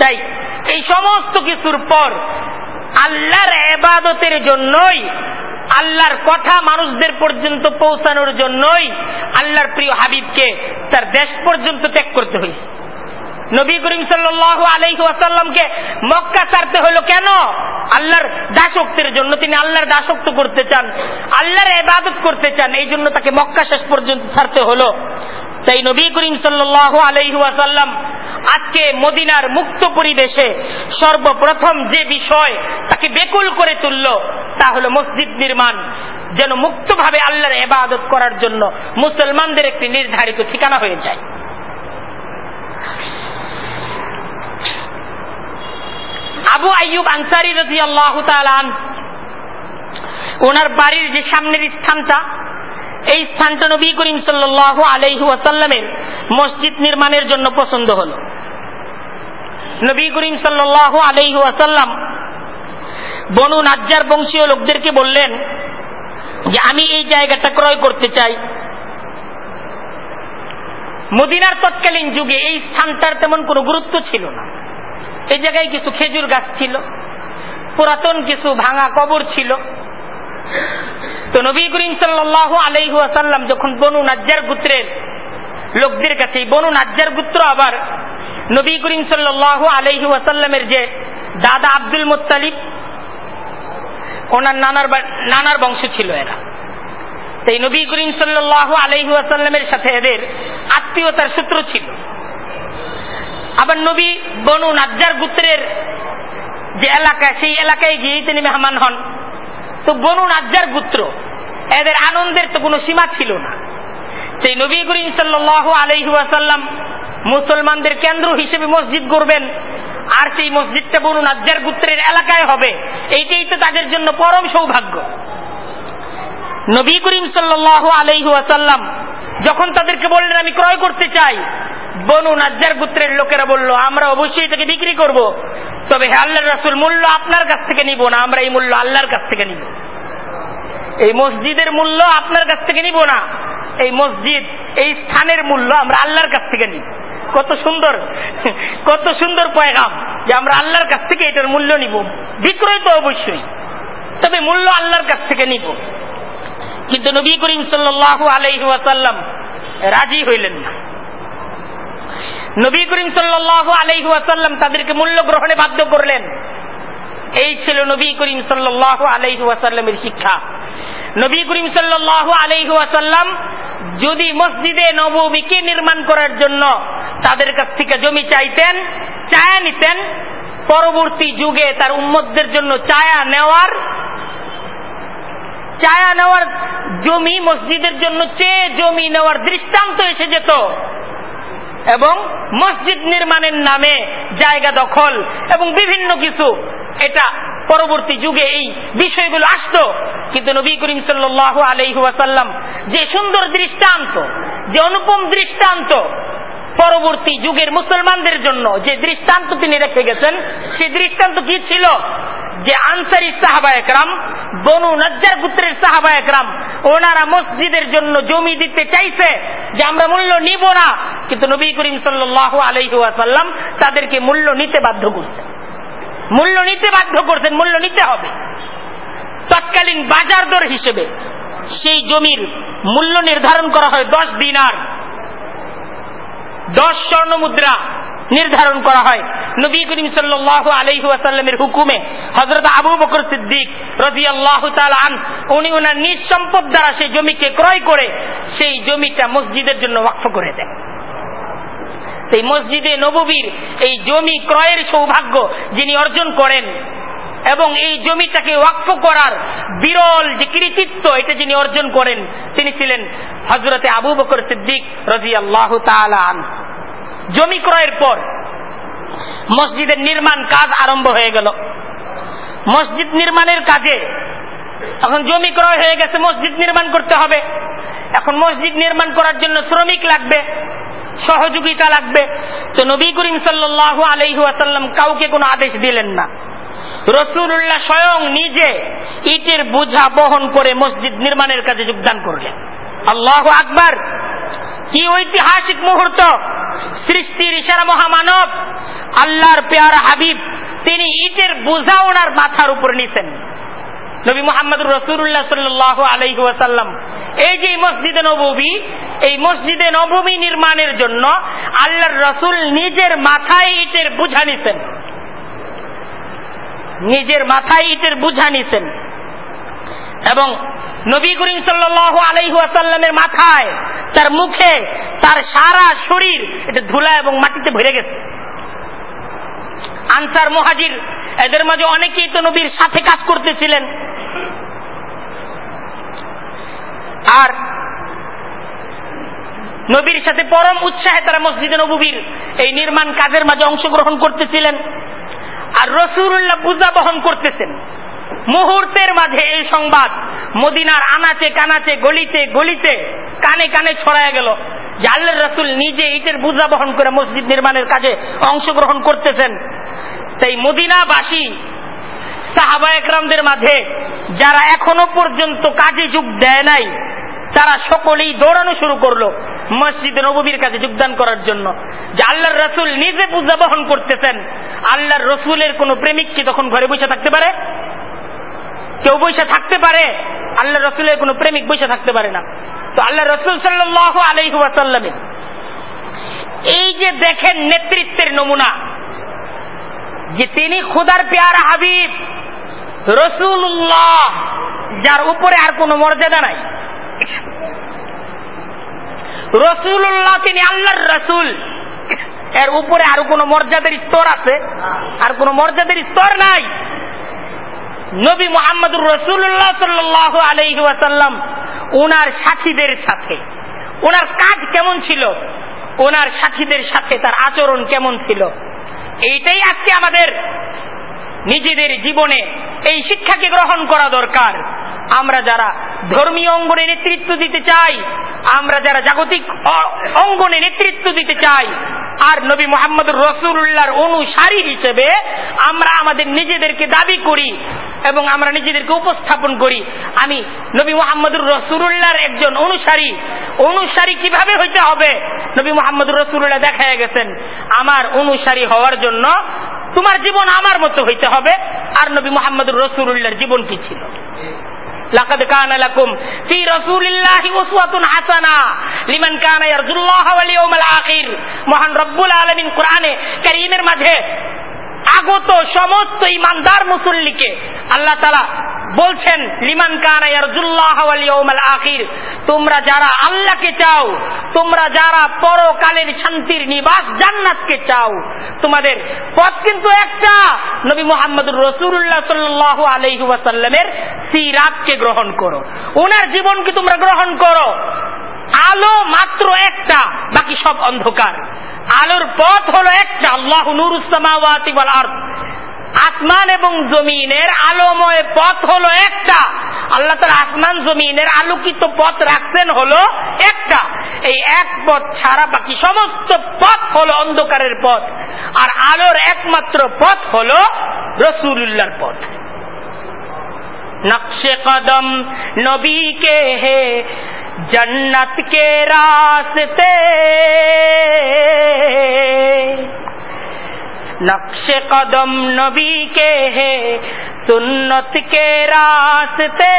তাই এই সমস্ত কিছুর পর আল্লাহর এবাদতের জন্যই, আল্লাহর কথা মানুষদের পর্যন্ত পৌঁছানোর জন্যই আল্লাহর প্রিয় হাবিবকে তার দেশ পর্যন্ত ত্যাগ করতে হয়েছে। নবী করিম সাল্লাহ আলহি আসাল্লামকে মক্কা ছাড়তে হলো কেন? আল্লাহর দাসক্তের জন্য। তিনি আল্লাহর দাসক্ত করতে চান, আল্লাহর এবাদত করতে চান, এই জন্য তাকে মক্কা শেষ পর্যন্ত ছাড়তে হলো। তাই নবী করিম সাল্লাহ আলহি আসাল্লাম আজকে মদিনার মুক্ত পরিবেশে সর্বপ্রথম যে বিষয় তাকে বেকুল করে তুলল, তা হলো মসজিদ নির্মাণ। যেন মুক্তভাবে আল্লাহর এবাদত করার জন্য মুসলমানদের একটি নির্ধারিত ঠিকানা হয়ে যায়। আবু আইয়ুব আনসারি রাজি আল্লাহ ওনার বাড়ির যে সামনের স্থানটা, এই স্থানটা নবী করিম সাল্লাহ আলহু আসাল্লামের মসজিদ নির্মাণের জন্য পছন্দ হল। নবী করিম সাল্লাহ আলহু আসাল্লাম বনু নাজ্জার বংশীয় লোকদেরকে বললেন যে, আমি এই জায়গাটা ক্রয় করতে চাই। মদিনার তৎকালীন যুগে এই স্থানটার তেমন কোনো গুরুত্ব ছিল না। এই জায়গায় কিছু খেজুর গাছ ছিল, পুরাতন কিছু ভাঙা কবর ছিল। তো নবী করিম সাল্লাহ আলাইহু আসাল্লাম যখন বনু নাজ্জার গুত্রের লোকদের কাছে বনু নাজ্জার গুত্র আবার নবী করিম সাল্লাহ আলাইহু আসাল্লামের যে দাদা আব্দুল মুতালিব ওনার নানার নানার বংশ ছিল এরা। তাই নবী করিম সাল্লাহ আলাইহু আসাল্লামের সাথে এদের আত্মীয়তার সূত্র ছিল। আবার নবী বনু নাজ্জার গুত্রের যে এলাকা, সেই এলাকায় গিয়েই তিনি মেহমান হন। তো বনু নাজ্জার গুত্র, এদের আনন্দের তো কোনো সীমা ছিল না। সেই নবী করিম সাল্লাহ আলহু আসাল্লাম মুসলমানদের কেন্দ্র হিসেবে মসজিদ করবেন আর সেই মসজিদটা বনু নাজ্জার গুত্রের এলাকায় হবে। এইটাই তো তাদের জন্য পরম সৌভাগ্য। নবী করিম সাল্লাহ আলহু আসাল্লাম যখন তাদেরকে বললেন, আমি ক্রয় করতে চাই। বনু নাজ্জার গুত্রের লোকেরা বলল, আমরা অবশ্যই এটাকে বিক্রি করব। তবে হে আল্লাহ রাসুল, মূল্য আপনার কাছ থেকে নিব না, আমরা এই মূল্য আল্লাহর কাছ থেকে নিব। এই মসজিদের মূল্য আপনার কাছ থেকে নিব না, এই মসজিদ, এই স্থানের মূল্য আমরা আল্লাহর কাছ থেকে নিব। কত সুন্দর কত সুন্দর পয়গাম যে আমরা আল্লাহর কাছ থেকে এটার মূল্য নিব। বিক্রয় তো অবশ্যই, তবে মূল্য আল্লাহর কাছ থেকে নিব। কিন্তু নবী করিম সাল্লাহ আলাইহি ওয়াসাল্লাম রাজি হইলেন না। নবী করিম সাল্লাহ আলাইহি ওয়াসাল্লাম তাদেরকে মূল্য গ্রহণে বাধ্য করলেন। এই ছিল নবী করিম সাল্লাহ আলাইহি ওয়াসাল্লামের শিক্ষা। নবী করিম সাল্লাহ আলাইহি ওয়াসাল্লাম যদি মসজিদে নবমীকে নির্মাণ করার জন্য তাদের কাছ থেকে জমি চাইতেন, চায়া নিতেন, পরবর্তী যুগে তার উম্মতদের জন্য চায়া নেওয়ার চায়া নেওয়ার জমি মসজিদের জন্য চেয়ে জমি নেওয়ার দৃষ্টান্ত এসে যেত। এবং মসজিদ নির্মাণের নামে জায়গা দখল এবং বিভিন্ন কিছু। এটা পরবর্তী যুগে এই বিষয়গুলো আসত কিন্তু নবী করিম সাল্লাহ আলহাসাল্লাম যে সুন্দর দৃষ্টান্ত, যে অনুপম দৃষ্টান্ত পরবর্তী যুগের মুসলমানদের জন্য যে দৃষ্টান্ত তিনি রেখে গেছেন সেই দৃষ্টান্ত কি ছিল? যে আনসারি সাহাবা একরাম, বনু নজ্জার পুত্রের সাহাবা একরাম, ওনারা মসজিদের জন্য জমি দিতে চাইছে যে আমরা মূল্য নিব না। কিন্তু নবী করিম সাল্লাহ আলহাসাল্লাম তাদেরকে মূল্য নিতে বাধ্য করছেন। মূল্য নিতে বাধ্য করছেন, মূল্য নিতে হবে। তৎকালীন বাজার দর হিসেবে সেই জমির মূল্য নির্ধারণ করা হয় দশ দিনার। দশ স্বর্ণ মুদ্রা নির্ধারণ করা হয়। নবী করিম সাল্লাহ আলহি আসাল্লামের হুকুমে হজরত আবু বকর সিদ্দিক রাজি আল্লাহ আন, উনি ওনার নিজ সম্পদ দ্বারা সেই জমিকে ক্রয় করে সেই জমিটা মসজিদের জন্য ওয়াক্ফ করে দেন। সেই মসজিদে নববীর এই জমি ক্রয়ের সৌভাগ্য যিনি অর্জন করেন এবং এই জমিটাকে ওয়াক্ফ করার বিরল যে কৃতিত্ব এটা যিনি অর্জন করেন, তিনি ছিলেন হজরতে আবু বকর সিদ্দিক রাজি আল্লাহ আন। জমি ক্রয়ের পর মসজিদের নির্মাণ কাজ আরম্ভ হয়ে গেল। মসজিদ নির্মাণের কাজে এখন জমি ক্রয় হয়ে গেছে, মসজিদ নির্মাণ করতে হবে। এখন মসজিদ নির্মাণ করার জন্য শ্রমিক লাগবে, সহযোগিতা লাগবে। তো নবী করিম সাল্লাহ আলহু আসাল্লাম কাউকে কোনো আদেশ দিলেন না। রসুল্লাহ স্বয়ং নিজে ইটের বোঝা বহন করে মসজিদ নির্মাণের কাজে যোগদান করলেন। আল্লাহ আকবার! কি ঐতিহাসিক মুহূর্ত, সৃষ্টির ইশারা মহামানব, আল্লাহর পেয়ার হাবিব, তিনি ইটের বোঝা ওনার মাথার উপর নিছেন। নবী মোহাম্মদ রসুল্লাহ সাল্লাহ আলহাসাল্লাম এই যে মসজিদে নবী এই মসজিদে নবমী নির্মাণের জন্য আল্লাহর রসুল নিজের মাথায় ইটের বুঝা নিছেন। নিজের মাথায় ইটের বুঝা নিছেন। এবং নবী করিম সাল্লাহ আলাইহাসাল্লামের মাথায়, তার মুখে, তার সারা শরীর এটা ধুলা এবং মাটিতে ভরে গেছে। আনসার মহাজির, এদের মাঝে অনেকেই তো নবীর সাথে কাজ করতেছিলেন। আর নবীর সাথে পরম উৎসাহে তারা মসজিদে নবীর এই নির্মাণ কাজের মাঝে অংশগ্রহণ করতেছিলেন। আর রসুল্লাহ পূজা বহন করতেছেন। মুহূর্তের মাঝে এই সংবাদ মদিনার আনাচে, কানাচে, গলিতে গলিতে কানে কানে ছড়ায় গেল যে আল্লাহ রসুল নিজে ইটের বুঝা বহন করে মসজিদ নির্মাণের কাজে অংশগ্রহণ করতেছেন। তাই মদিনাবাসী, সাহাবা একরামদের মাঝে যারা এখনও পর্যন্ত কাজে যোগ দেয় নাই, তারা সকলেই দৌড়ানো শুরু করল মসজিদ নবীর কাছে যোগদান করার জন্য। যে আল্লাহর রসুল নিজে পূজা বহন করতেছেন, আল্লাহর রসুলের কোন প্রেমিক কি তখন ঘরে বসে থাকতে পারে? কেউ বসে থাকতে পারে আল্লাহ রসুলের কোন প্রেমিক বসে থাকতে পারে না। তো আল্লাহ রসুল সাল্লাহ আলহিহাসাল্লামে এই যে দেখেন নেতৃত্বের নমুনা, যে তিনি খুদার পেয়ারা হাবিব রসুল্লাহ যার উপরে আর কোনো মর্যাদা নাই। রসুল্লাহ তিনি আল্লাহর রসুল, এর উপরে আর কোনো মর্যাদার স্তর আছে? আর কোনো মর্যাদার স্তর নাই। নবী মোহাম্মদুর রসুল্লাহ সাল্লাহ আলহি ওয়াসাল্লাম ওনার সাথীদের সাথে। ওনার কাজ কেমন ছিল? ওনার সাথীদের সাথে তার আচরণ কেমন ছিল? এইটাই আজকে আমাদের নিজেদের জীবনে এই শিক্ষাকে গ্রহণ করা দরকার। আমরা যারা ধর্মীয় অঙ্গনে নেতৃত্ব দিতে চাই, আমরা যারা জাগতিক অঙ্গনে নেতৃত্ব দিতে চাই, আর নবী মোহাম্মদ রসুল্লাহর অনুসারী হিসেবে আমরা আমাদের নিজেদেরকে দাবি করি এবং আমরা নিজেদেরকে উপস্থাপন করি। আমি নবী মোহাম্মদুর রসুল্লাহর একজন অনুসারী। অনুসারী কীভাবে হইতে হবে? নবী মোহাম্মদুর রসুল্লাহ দেখা গেছেন। আমার অনুসারী হওয়ার জন্য তোমার জীবন আমার মতো হইতে হবে। আর নবী মোহাম্মদুর রসুল্লাহর জীবন কি ছিল? লাকাদ কানা লাকুম ফি রাসূলিল্লাহি উসওয়াতুন হাসানা লিমান কানা ইয়ারজুল্লাহ ওয়াল ইয়াউমাল আখির। মহান রব্বুল আলামিন কোরআনে কারীমের মাঝে আগত সমস্ত ইমানদার মুসল্লিকে আল্লাহ তাআলা বলছেন, লিমান আখির তোমরা যারা আল্লাহকে চাও, তোমরা যারা পরকালের শান্তির নিবাস জান্নাতকে চাও, তোমাদের পথ কিন্তু একটা। নবী মুহাম্মদুর রাসূলুল্লাহ সাল্লাল্লাহু আলাইহি ওয়াসাল্লামের সিরাতকে গ্রহণ করো। ওনার জীবনকে তোমরা গ্রহণ করো। আলো মাত্র একটা, বাকি সব অন্ধকার। আলোর পথ হলো একটা, আল্লাহ ওয়াল আরদ। আসমান এবং জমিনের আলোময় পথ হলো একটা। আল্লাহ তার আসমান, জমিনের আলোকিত পথ রাখছেন হলো একটা। এই এক পথ ছাড়া বাকি সমস্ত পথ হলো অন্ধকারের পথ। আর আলোর একমাত্র পথ হলো রসুল্লাহর পথ। নকশে কদম নবী কে হে जन्नत के रास्ते। नक्श कदम नबी के है सुन्नत के रास्ते।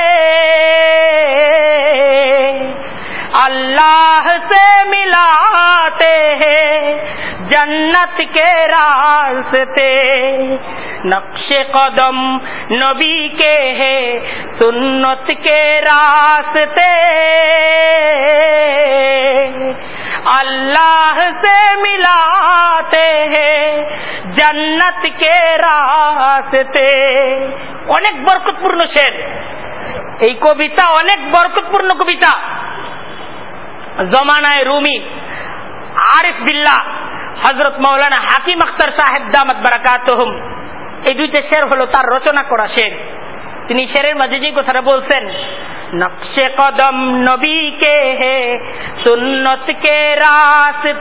अल्लाह से मिलाते हैं जन्नत के रास्ते नक्श कदम नबी के है सुन्नत के रास्ते अल्लाह से मिलाते हैं जन्नत के रास्ते অনেক বরকতপূর্ণ শের এই কবিতা অনেক বরকতপূর্ণ কবিতা জমানায় রুমি, আরিফ বিল্লাহ হজরত মৌলানা হাকিম আখতার সাহেব দামত বারাকাতহুম। এই দুইটা শের হলো তার রচনা করা শের। তিনি শেরের মাঝে যে কথাটা বলছেন, নকশে কদম নবী কে হে সুন্নত কে রাস্তে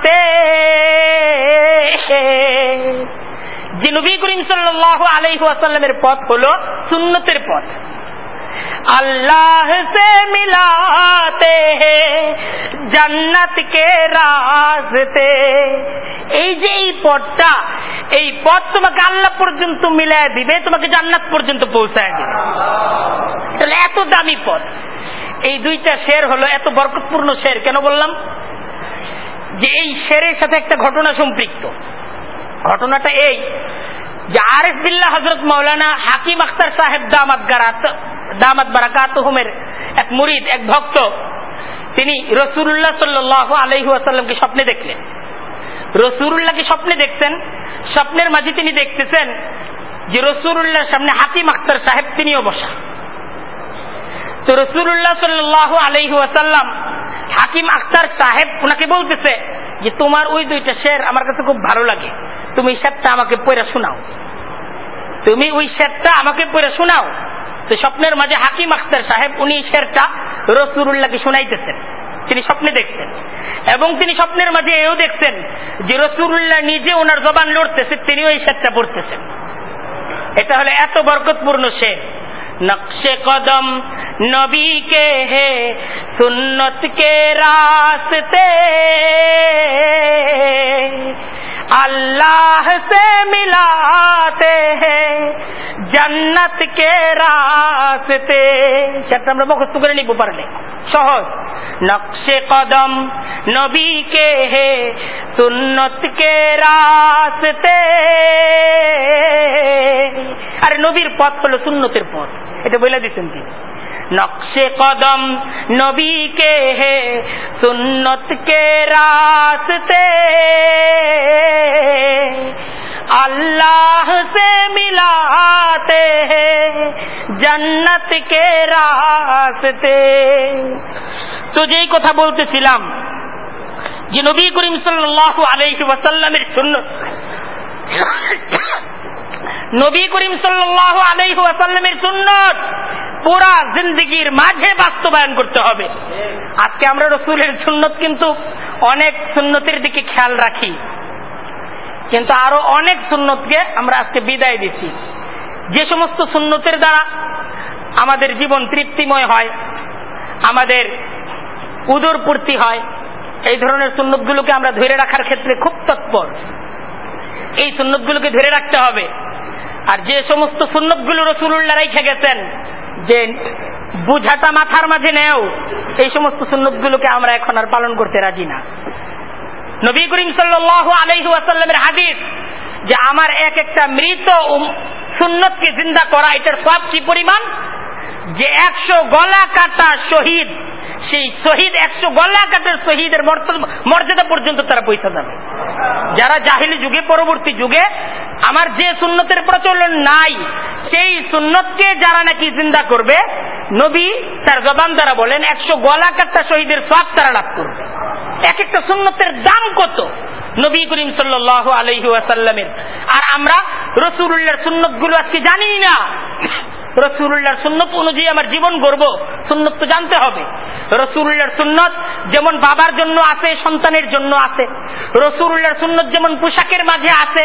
যে নবী করিম সাল্লাল্লাহু আলাইহি ওয়াসাল্লামের পথ হলো সুন্নতের পথ। अल्लाह से मिलाते हैं জান্নাত কে রাস্তে এই যে এই পথটা এই পথ তোমাকে আল্লাহ পর্যন্ত মিলায় দিবে তোমাকে জান্নাত পর্যন্ত পৌঁছায় দিবে তাহলে এত দামি পথ এই দুইটা শের হলো এত বরকতপূর্ণ শের কেন বললাম যে এই শেরের সাথে একটা ঘটনা সম্পৃক্ত ঘটনাটা এই যে আরিফ বিল্লাহ হজরত মৌলানা হাকিম আখতার সাহেব দামাত গারাত দামাত বারাকাত হুমের এক মুরিদ, এক ভক্ত। তিনি রসুল্লাহ সাল্লাহ আলহু স্বপ্নে দেখলেন। রসুল্লাহকে স্বপ্নে দেখছেন? স্বপ্নের মাঝে তিনি দেখতেছেন যে রসুল্লাহর সামনে হাকিম আক্তার সাহেব তিনিও বসা। তো রসুল্লাহ সাল্লাহ আলহু হাকিম আখতার সাহেব ওনাকে বলতেছে যে, তোমার ওই দুইটা শের আমার কাছে খুব ভালো লাগে। তুমি শেরটা আমাকে পড়ে শোনাও। তুমি ওই শেরটা আমাকে পড়ে শোনাও। তো স্বপ্নের মাঝে হাকিম আখতার সাহেব, উনি শেরটা রসুল্লাহকে শোনাইতেছেন। তিনি স্বপ্নে দেখছেন। এবং তিনি স্বপ্নের মাঝে এও দেখছেন যে রসুল্লাহ নিজে ওনার জবান লড়তেছে তিনি ওই শেরটা পড়তেছেন। এটা হলো এত বরকতপূর্ণ শের। নকশে কদম নবী কে হে সুন্নত কে রাস্তে अल्लाह से मिलाते हैं জান্নাত কে রাস্তে সেটা আমরা মুখস্থ করে লিখবো পারলে সহজ নকশে কদম নবী কে হে সুন্নত কে রাস্তে আরে নবীর পথ হলো সুন্নতের পথ এটা বলে দিচ্ছেন তিনি নকশে কদম নবী কে হে সুন্নত কে রাস্তে अल्लाह से मिलाते हैं जन्नत के रास्ते তো যেই কথা বলতেছিলাম যে নবী করিম সাল্লাহ আলহি ওয়াসাল্লামের সুন্নত নবী করিম সাল্লাহ আলহি ওয়াসাল্লামের সুন্নত পুরা জিন্দগির মাঝে বাস্তবায়ন করতে হবে। আজকে আমরা রসুলের সুন্নত কিন্তু অনেক সুন্নতের দিকে খেয়াল রাখি। কিন্তু আরও অনেক সুন্নতকে আমরা আজকে বিদায় দিচ্ছি। যে সমস্ত সুন্নতের দ্বারা আমাদের জীবন তৃপ্তিময় হয়, আমাদের উদর পূর্তি হয়, এই ধরনের সুন্নতগুলোকে আমরা ধরে রাখার ক্ষেত্রে খুব তৎপর। এই সুন্নতগুলোকে ধরে রাখতে হবে। আর যে সমস্ত সুন্নতগুলো রসুল্লাহ রেখে গেছেন যে বুঝাটা মাথার মাঝে নেও, এই সমস্ত সুন্নতগুলোকে আমরা এখন আর পালন করতে রাজি না। নবী করিম সাল্লাহ আলাই আসাল্লামের হাদিস যে আমার এক একটা মৃত সুন্নতকে জিন্দা করা, এটার সবচেয়ে পরিমাণ যে একশো গলা কাটা শহীদ সেই শহীদ, একশো গলা কাটার শহীদের মর্যাদা পর্যন্ত তারা পয়সা যাবে। যারা জাহিলি যুগে, পরবর্তী যুগে, আমার যে সুন্নতের প্রচলন নাই, সেই সুন্নতকে যারা নাকি চিন্তা করবে, নবী তার জবান দ্বারা বলেন, একশো গলা কাটা শহীদের সব তারা লাভ করবে। এক একটা সুন্নতের দাম কত? নবী করিম সাল্লাহ আলহি ওয়াসাল্লামের। আর আমরা রসুল্লাহর সুন্নতগুলো আজকে জানি না। রসুল্লাহর সুন্নত অনুযায়ী আমার জীবন গড়ব, সুন্নত তো জানতে হবে। রসুল্লাহর সুন্নত যেমন বাবার জন্য আছে, সন্তানের জন্য আছে। রসুল্লাহর সুন্নত যেমন পোশাকের মাঝে আছে,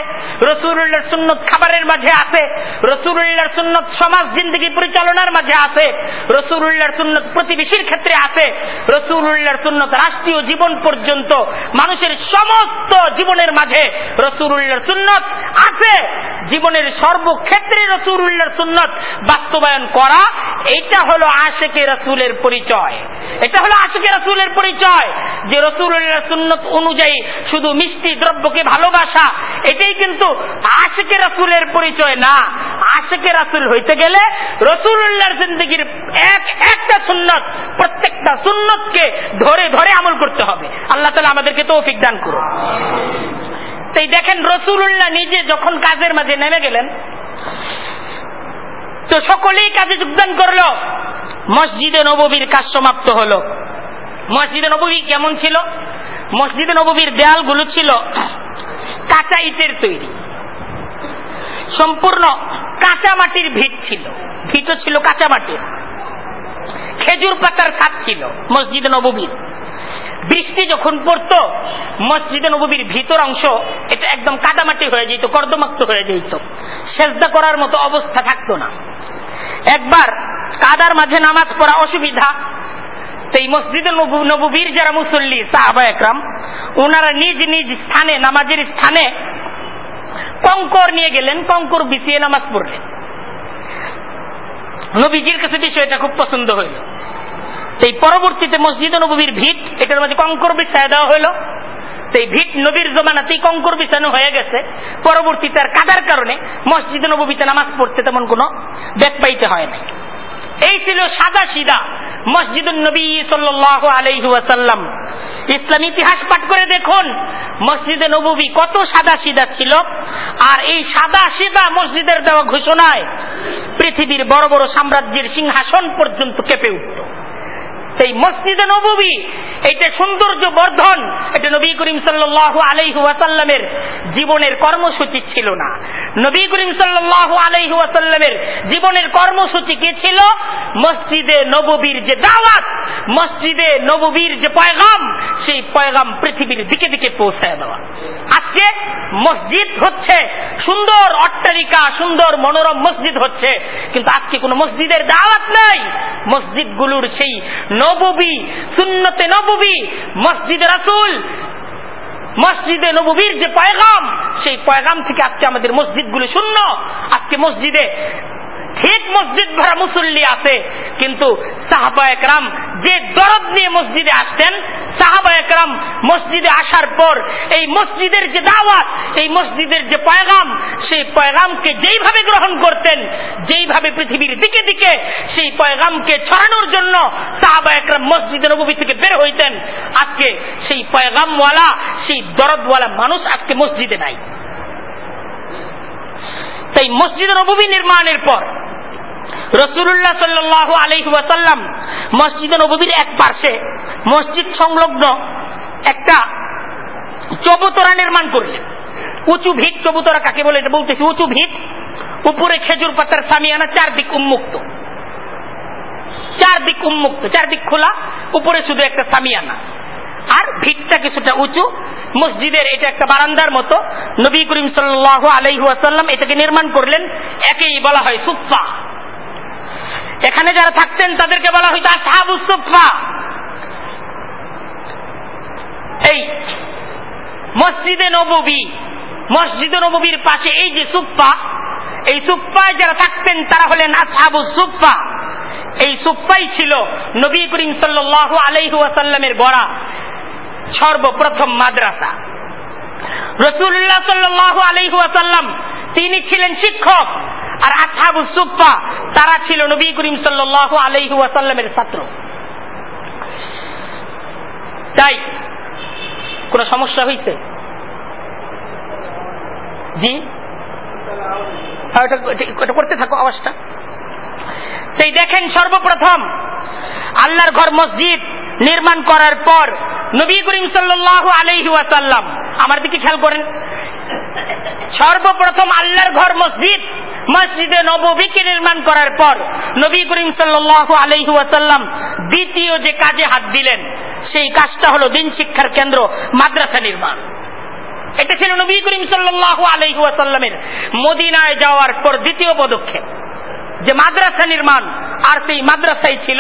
রসুল্লাহর সুন্নত খাবারের মাঝে আছে, রসুল্লাহর সুন্নত সমাজ জিন্দগি পরিচালনার মাঝে আছে, রসুল্লাহর সুন্নত প্রতিবেশীর ক্ষেত্রে আছে, রসুল্লাহর সুন্নত রাষ্ট্রীয় জীবন পর্যন্ত মানুষের সমস্ত জীবনের মাঝে রসুল্লাহর সুন্নত আছে। জীবনের সর্বক্ষেত্রে রসুল্লাহর সুন্নত বাস্তবায়ন করা এটা হলো আশেকে রসুলের পরিচয়। এটা হলো আশেকে রসুলের পরিচয়। যে রসুল্লাহ সুন্নত অনুযায়ী শুধু মিষ্টি দ্রব্যকে ভালোবাসা, এটাই কিন্তু আশেকে রসুলের পরিচয় না। আশেকে রাসুল হইতে গেলে রসুল্লাহর জিন্দগির এক, একটা সুন্নত, প্রত্যেকটা সুন্নতকে ধরে ধরে আমল করতে হবে। আল্লাহ তালা আমাদেরকে তৌফিক দান করুন। তাই দেখেন রসুল্লাহ নিজে যখন কাজের মাঝে নেমে গেলেন তো সকলেই কাজে যোগদান করল। মসজিদে নববীর কাজ সমাপ্ত হলো। মসজিদে নববী কেমন ছিল? মসজিদে নববীর দেয়ালগুলো ছিল কাঁচা ইটের তৈরি। সম্পূর্ণ কাঁচা মাটির ভিট ছিল। ভিটও ছিল কাঁচা মাটির। খেজুর পাতার ছাদ ছিল মসজিদে নববীর। বৃষ্টি যখন পড়ত, মসজিদে নবীর ভিতর অংশ, এটা একদম কাদামাটি হয়ে যেত, কর্দমাক্ত হয়ে যেত। সেজদা করার মতো অবস্থা থাকতো না। একবার কাদার মাঝে নামাজ পড়া অসুবিধা এই মসজিদে নবীর যারা মুসল্লি, সাহাবা একরাম ওনারা নিজ নিজ স্থানে, নামাজের স্থানে কঙ্কর নিয়ে গেলেন, কঙ্কর বিছিয়ে নামাজ পড়লেন। নবীজির কাছে বিষয়টা খুব পছন্দ হইল। এই পরবর্তীতে মসজিদ নবীর ভিট এটার মধ্যে কঙ্কর বিছায় দেওয়া হলো সেই ভিত নবীর জমানাতেই কঙ্কর বিছানো হয়ে গেছে। পরবর্তীতে আর কাদার কারণে মসজিদ নবীতে নামাজ পড়তে তেমন কোনো বেগ পাইতে হয় না এই ছিল সাদা সিদা মসজিদ নবী সাল্লাহ আলহাসাল্লাম ইসলাম ইতিহাস পাঠ করে দেখুন, মসজিদে নবী কত সাদা সিদা ছিল। আর এই সাদা সিদা মসজিদের দেওয়া ঘোষণায় পৃথিবীর বড় বড় সাম্রাজ্যের সিংহাসন পর্যন্ত কেঁপে উঠত এই মসজিদে নবী এটা সৌন্দর্য বর্ধন এটা নবী করিম সাল্লাহ আলাইহু ওয়াসাল্লামের জীবনের কর্মসূচি ছিল না। নবী করিম সাল্লাহ আলাইহু ওয়াসাল্লামের জীবনের কর্মসূচি কি ছিল? মসজিদে নববীর যে দাওয়াত, মসজিদে নববীর যে পয়গাম, সেই পয়গাম পৃথিবীর দিকে দিকে পৌঁছায় দেওয়া। আজকে মসজিদ হচ্ছে। সুন্দর অট্টালিকা, সুন্দর মনোরম মসজিদ হচ্ছে। কিন্তু আজকে কোনো মসজিদের দাওয়াত নাই। মসজিদগুলোর সেই নববী, সুন্নতে নববী, মসজিদ রাসুল, মসজিদে নবীর যে পয়গাম, সেই পয়গাম থেকে আজকে আমাদের মসজিদ মসজিদগুলো শূন্য। আজকে মসজিদে ঠিক মসজিদ ভরা মুসল্লি আছে, কিন্তু সাহাবা একরাম যে দরদ নিয়ে মসজিদে আসতেন, সাহাবা একরাম মসজিদে আসার পর এই মসজিদের যে দাওয়াত, এই মসজিদের যে পয়গাম, সেই পয়গামকে যেইভাবে গ্রহণ করতেন, যেইভাবে পৃথিবীর দিকে দিকে সেই পয়গামকে ছড়ানোর জন্য সাহাবা একরাম মসজিদের নবী থেকে বের হইতেন। আজকে সেই পয়গামওয়ালা, সেই দরদওয়ালা মানুষ আজকে মসজিদে নাই। তাই মসজিদ নবী নির্মাণের পর রসুল্লাহ সাল্লাহ আলহি ওয়াসাল্লাম নবীর এক পাশে মসজিদ সংলগ্ন একটা চবুতরা নির্মাণ করলেন। উঁচু ভিত, চবুতরা কাকে বলে এটা বলতেছি, উঁচু ভিত, উপরে খেজুর পাতার সামিয়ানা, চারদিক উন্মুক্ত। চারদিক উন্মুক্ত, চারদিক খোলা, উপরে শুধু একটা সামিয়ানা। আর ভিতটা কিছুটা উঁচু, মসজিদের এটা একটা বারান্দার মতো। নবী করিম সাল্লাহ আলহাসাল্লাম এটাকে নির্মাণ করলেন, একেই বলা হয় সুফা এখানে যারা থাকতেন তাদেরকে বলা হইতো আসাবু সুফা এই মসজিদে নবী মসজিদে নবীর পাশে এই যে সুফা এই সুফায় যারা থাকতেন তারা হলেন আসাবু সুফা এই সুফাই ছিল নবী করিম সাল্লাহ আলাইহাসাল্লামের গড়া সর্বপ্রথম মাদ্রাসা। রসুল্লাহ সাল্লাহ আলহাসাল্লাম তিনি ছিলেন শিক্ষক। আর আসাবু সুফা তারা ছিল নবী করিম সাল্লাহ আলহি ওয়াসাল্লামের ছাত্র। তাই কোন সমস্যা হয়েছে জি? হ্যাঁ, করতে থাকো আওয়াজটা। সেই দেখেন সর্বপ্রথম আল্লাহর ঘর মসজিদ নির্মাণ করার পর নবী করিম সাল্লাহ আলহি ওয়াসাল্লাম আমার দিকে খেয়াল করেন। সর্বপ্রথম আল্লাহর ঘর মসজিদ মসজিদে নবীকে নির্মাণ করার পর নবী করিম সাল্লাহ আলহি দ্বিতীয় যে কাজে হাত দিলেন, সেই কাজটা হলো দিন শিক্ষার কেন্দ্র, মাদ্রাসা নির্মাণ। এটা ছিল নবী করিম সাল্লাহ আলহি মদিনায় যাওয়ার পর দ্বিতীয় পদক্ষেপ। যে মাদ্রাসা নির্মাণ, আর সেই মাদ্রাসাই ছিল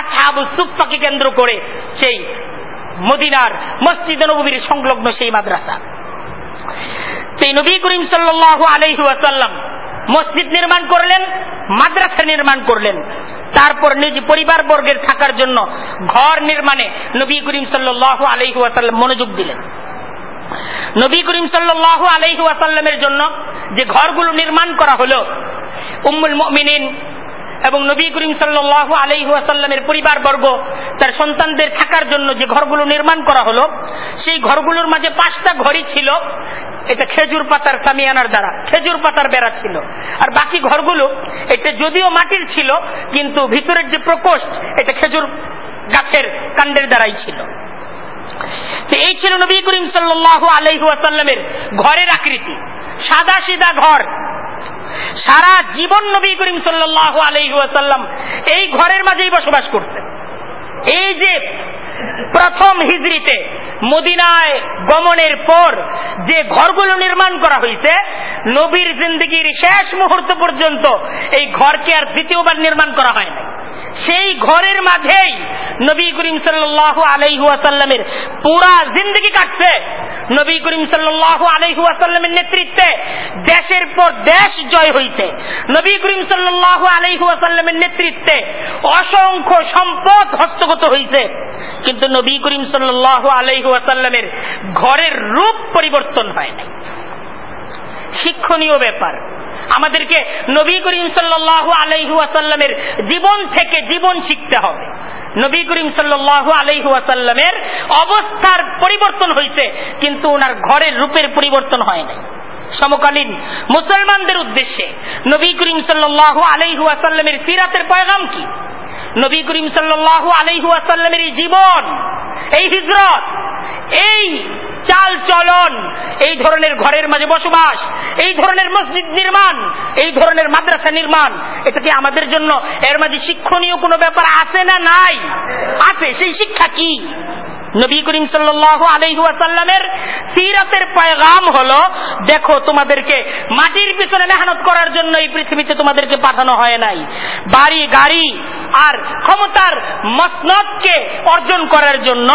আসাবু সুফাকে কেন্দ্র করে সেই মদিনার মসজিদ নবীর সংলগ্ন সেই মাদ্রাসা। সেই নবী করিম সাল্লাহ আলহি মসজিদ নির্মাণ করলেন, মাদ্রাসা নির্মাণ করলেন। তারপর নিজ পরিবার বর্গের থাকার জন্য ঘর নির্মাণে নবী করিম সাল্লাহ আলহি ওয়াসাল্লাম মনোযোগ দিলেন। নবী করিম সাল্লাহ আলহি ওয়াসাল্লামের জন্য যে ঘরগুলো নির্মাণ করা হলো, উম্মুল মিনিন এবং নবী করিম সাল্লাহ আলহি ওয়াসাল্লামের পরিবার বর্গ তার সন্তানদের থাকার জন্য যে ঘরগুলো নির্মাণ করা হলো, সেই ঘরগুলোর মাঝে পাঁচটা ঘরই ছিল। এটা খেজুর পাতার সামিয়ানার দ্বারা, খেজুর পাতার বেড়া ছিল। আর বাকি ঘরগুলো, এটা যদিও মাটির ছিল, কিন্তু ভিতরের যে প্রকোষ্ঠ, এটা খেজুর গাছের কাণ্ডের দ্বারাই ছিল। এই ছিল নবী করিম সাল্লাহ আলহাসাল্লামের ঘরের আকৃতি। সাদা সিদা ঘর সারা জীবন নবী করিম সাল্লাহ আলহাসাল্লাম এই ঘরের মাঝেই বসবাস করতেন। এই যে প্রথম হিজড়িতে মদিনায় গমনের পর যে ঘরগুলো নির্মাণ করা হয়েছে, নবীর জিন্দগির শেষ মুহূর্ত পর্যন্ত এই ঘরকে আর দ্বিতীয়বার নির্মাণ করা হয় নাই। সেই ঘরের মাঝেই নবী করিম সাল্লাহ আলাইহুয়াসাল্লামের পুরা জিন্দগি কাটছে। নবী করিম সাল্লাহ আলাইহুয়াসাল্লামের নেতৃত্বে দেশের পর দেশ জয় হইছে। নবী করিম সাল্লাহ আলাইহুয়াসাল্লামের নেতৃত্বে অসংখ্য সম্পদ হস্তগত হইছে। কিন্তু নবী করিম সাল্লাহ আলাইহুয়াসাল্লামের ঘরের রূপ পরিবর্তন হয় নাই। শিক্ষণীয় ব্যাপার। আমাদেরকে নবী করিম সাল্লাহ আলাইহুয়াসাল্লামের জীবন থেকে জীবন শিখতে হবে। নবী করিম সাল্লাহ আলাইহুয়াসাল্লামের অবস্থার পরিবর্তন হয়েছে, কিন্তু ওনার ঘরের রূপের পরিবর্তন হয় নাই। সমকালীন মুসলমানদের উদ্দেশ্যে নবী করিম সাল্লাহ আলাইহুয়াসাল্লামের সিরাতের পয়গাম কি? নবী করিম সাল্লাহ আলাইহুয়াসাল্লামের এই জীবন, এই হিজরত এই চাল চলন, এই ধরনের ঘরের মাঝে বসবাস, এই ধরনের মসজিদ নির্মাণ, এই ধরনের মাদ্রাসা নির্মাণ, এটা কি আমাদের জন্য এর মাঝে শিক্ষণীয় কোনো ব্যাপার আছে না নাই? আছে, সেই শিক্ষা কি? নবী করিম সাল্লাহ সিরাতের পয়গাম হলো, দেখো তোমাদেরকে মাটির পিছনে মেহনত করার জন্য এই পৃথিবীতে তোমাদেরকে পাঠানো হয় নাই। বাড়ি, গাড়ি আর ক্ষমতার মসনদকে অর্জন করার জন্য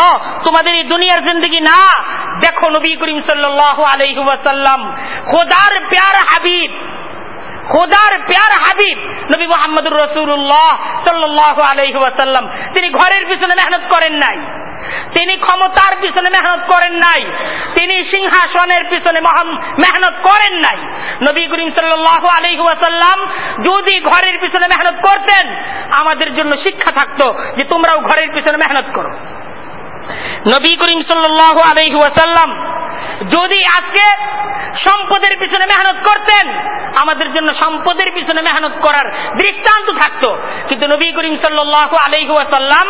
তোমাদের এই দুনিয়ার জিন্দগি না, দেখো নবী করিম সাল্লাহ আলহাসাল্লাম খোদার প্যার হাবিব, খোদার প্যার হাবিব নবী মোহাম্মদুর রসুল্লাহ সাল্লাহ আলহিহাসাল্লাম তিনি ঘরের পিছনে মেহনত করেন নাই, তিনি ক্ষমতার পিছনে মেহনত করেন নাই, তিনি সিংহাসনের পিছনে মেহনত করেন নাই। নবী করিম সাল্লাহ আলহিহাসাল্লাম যদি ঘরের পিছনে মেহনত করতেন, আমাদের জন্য শিক্ষা থাকতো যে তোমরাও ঘরের পিছনে মেহনত করো। নবী করিম সাল্লাহ আলহিহাসাল্লাম যদি আজকে সম্পদের পিছনে মেহনত করতেন, আমাদের জন্য সম্পদের পিছনে মেহনত করার দৃষ্টান্ত থাকতো। কিন্তু নবী করিম সাল্লাহ আলহাসাল্লাম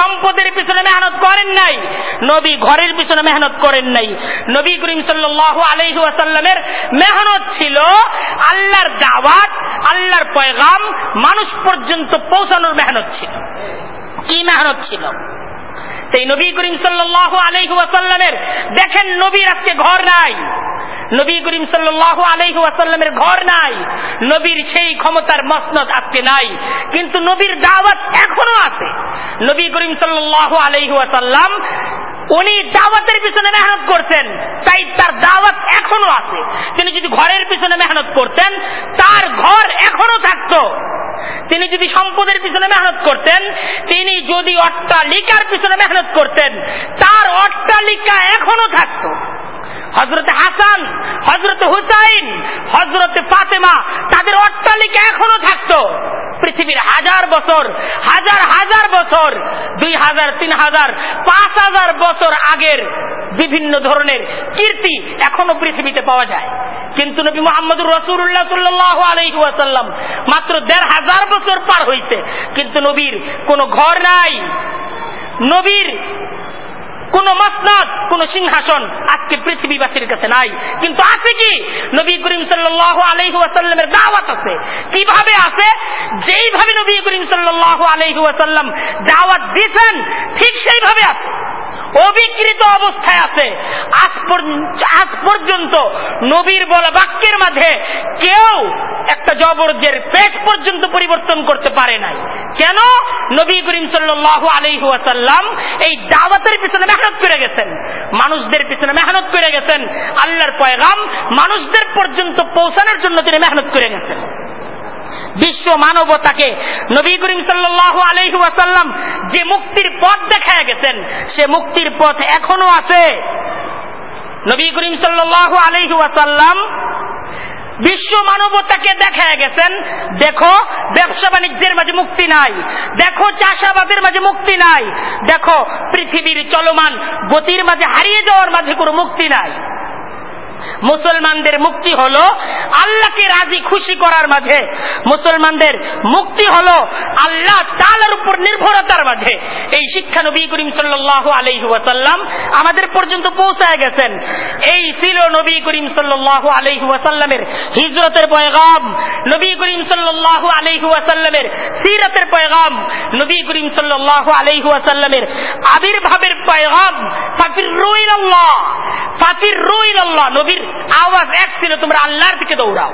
সম্পদের পিছনে মেহনত করেন নাই, নবী ঘরের পিছনে মেহনত করেন নাই। নবী করিম সাল্লাহ আলহাসাল্লামের মেহনত ছিল আল্লাহর দাওয়াত, আল্লাহর পয়গাম মানুষ পর্যন্ত পৌঁছানোর মেহনত ছিল। কি মেহনত ছিল? সেই নবী করিম সাল্লাহ আলহাসাল্লামের দেখেন নবীর আজকে ঘর নাই। নবী করিম সাল্লাহ আলহাসাল্লামের ঘর নাই। নবীর সেই ক্ষমতার মসনত আজকে নাই। কিন্তু নবীর দাওয়াত এখনও আছে। নবী করিম সাল্লাহ আলহাসাল্লাম উনি দাওয়াতের পিছনে মেহনত করতেন তাই তার দাওয়াত এখনও আছে। তিনি যদি ঘরের পিছনে মেহনত করতেন, তার ঘর এখনও থাকতো। তিনি যদি সম্পদের পিছনে মেহনত করতেন, তিনি যদি অট্টালিকার পিছনে মেহনত করতেন, তার অট্টালিকা এখনও থাকতো। হজরতে হাসান হজরত হুসাইন হজরতে ফাতেমা, তাদের অট্টালিকা এখনও থাকতো। পৃথিবীর হাজার বছর, হাজার হাজার বছর, দুই হাজার, তিন হাজার, পাঁচ হাজার বছর আগের বিভিন্ন ধরনের কীর্তি এখনও পৃথিবীতে পাওয়া যায়। কিন্তু নবী মোহাম্মদুর রসুল্লাহ সাল্লাহ আলহিহাসাল্লাম মাত্র দেড় হাজার বছর পার হইছে। কিন্তু নবীর কোনো ঘর নাই। নবীর কোন মসনাদ, কোন সিংহাসন আজকে পৃথিবীবাসীর কাছে নাই। কিন্তু আছে কি? নবী করিম সাল্লাহ আলহি আসাল্লামের দাওয়াত আছে। কীভাবে আছে? যেইভাবে নবী করিম সাল্লাহ আলহি আসাল্লাম দাওয়াত দিয়েছেন, ঠিক সেইভাবে আছে। অবিকৃত অবস্থায় আছে। আজ পর্যন্ত নবীর বলা বাক্যের মাঝে কেউ একটা জবরদের পেট পর্যন্ত পরিবর্তন করতে পারে নাই। কেন? নবী করিম সাল্লাহ আলহাসাল্লাম এই দাওয়াতের পিছনে মেহনত করে গেছেন। মানুষদের পিছনে মেহনত করে গেছেন। আল্লাহর পয়গাম মানুষদের পর্যন্ত পৌঁছানোর জন্য তিনি মেহনত করে গেছেন। বিশ্ব মানবতাকে নবী করিম সাল্লাহ আলহি যে মুক্তির পথ দেখায় গেছেন, সে মুক্তির পথ এখনও আছে। নবী করিম সাল্লাহ আলহি বিশ্ব মানবতাকে দেখায় গেছেন, দেখো ব্যবসা বাণিজ্যের মাঝে মুক্তি নাই, দেখো চাষাবাদের মাঝে মুক্তি নাই, দেখো পৃথিবীর চলমান গতির মাঝে হারিয়ে যাওয়ার মাঝে কোনো মুক্তি নাই। মুসলমানদের মুক্তি হলো আল্লাহকে রাজি খুশি করার মাঝে। মুসলমানদের মুক্তি হলো আল্লাহ তালার উপর নির্ভরতার মাঝে। এই শিক্ষা নবী করিম সাল্লাহ আলহি আমাদের পর্যন্ত পৌঁছায় গেছেন। এই ছিল নবী করিম সাল্লাহ আলহি হিজরতের পয়গাম। নবী করিম সাল্লাহ আলহি সিরতের পয়গাম। নবী করিম সাল্লাহ আলহি আবির্ভাবের পয়গাম। ফাফির রুইল আল্লাহ রুইল আল্লাহ নবীর আওয়াজ এক ছিল, তোমরা আল্লাহর দিকে দৌড়াও।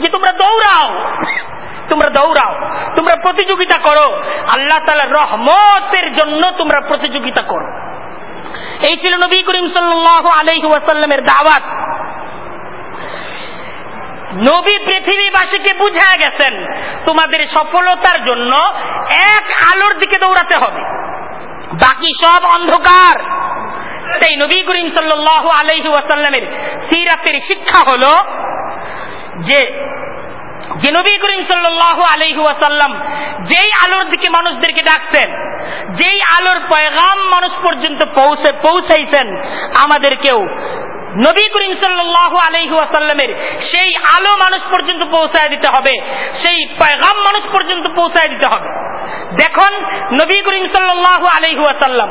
যে তোমরা দৌড়াও তোমরা দৌড়াও, তোমরা প্রতিযোগিতা করো। আল্লাহ তালার রহমতের জন্য তোমরা প্রতিযোগিতা করো। এই ছিল নবী করিম সাল্লাহ আলহি ওয়াসাল্লামের দাওয়াত। নবী পৃথিবীবাসীকে বুঝা গেছেন, তোমাদের সফলতার জন্য এক আলোর দিকে দৌড়াতে হবে। বাকি সব অন্ধকার। তাই নবী করিম সাল্লাহ আলহি ওয়াসাল্লামের সিরাতের শিক্ষা হল যে যে নবী করিম সাল্লাহ আলহি ওয়াসাল্লাম যেই আলোর দিকে মানুষদেরকে ডাকছেন, যেই আলোর পয়গাম মানুষ পর্যন্ত পৌঁছে, পৌঁছাইছেন, আমাদেরকেও নবী করিম সাল্লাহ আলহি ওয়াসাল্লামের সেই আলো মানুষ পর্যন্ত পৌঁছায় দিতে হবে, সেই পয়গাম মানুষ পর্যন্ত পৌঁছায় দিতে হবে। দেখুন, নবী করিম সাল্লাহ আলহি ওয়াসাল্লাম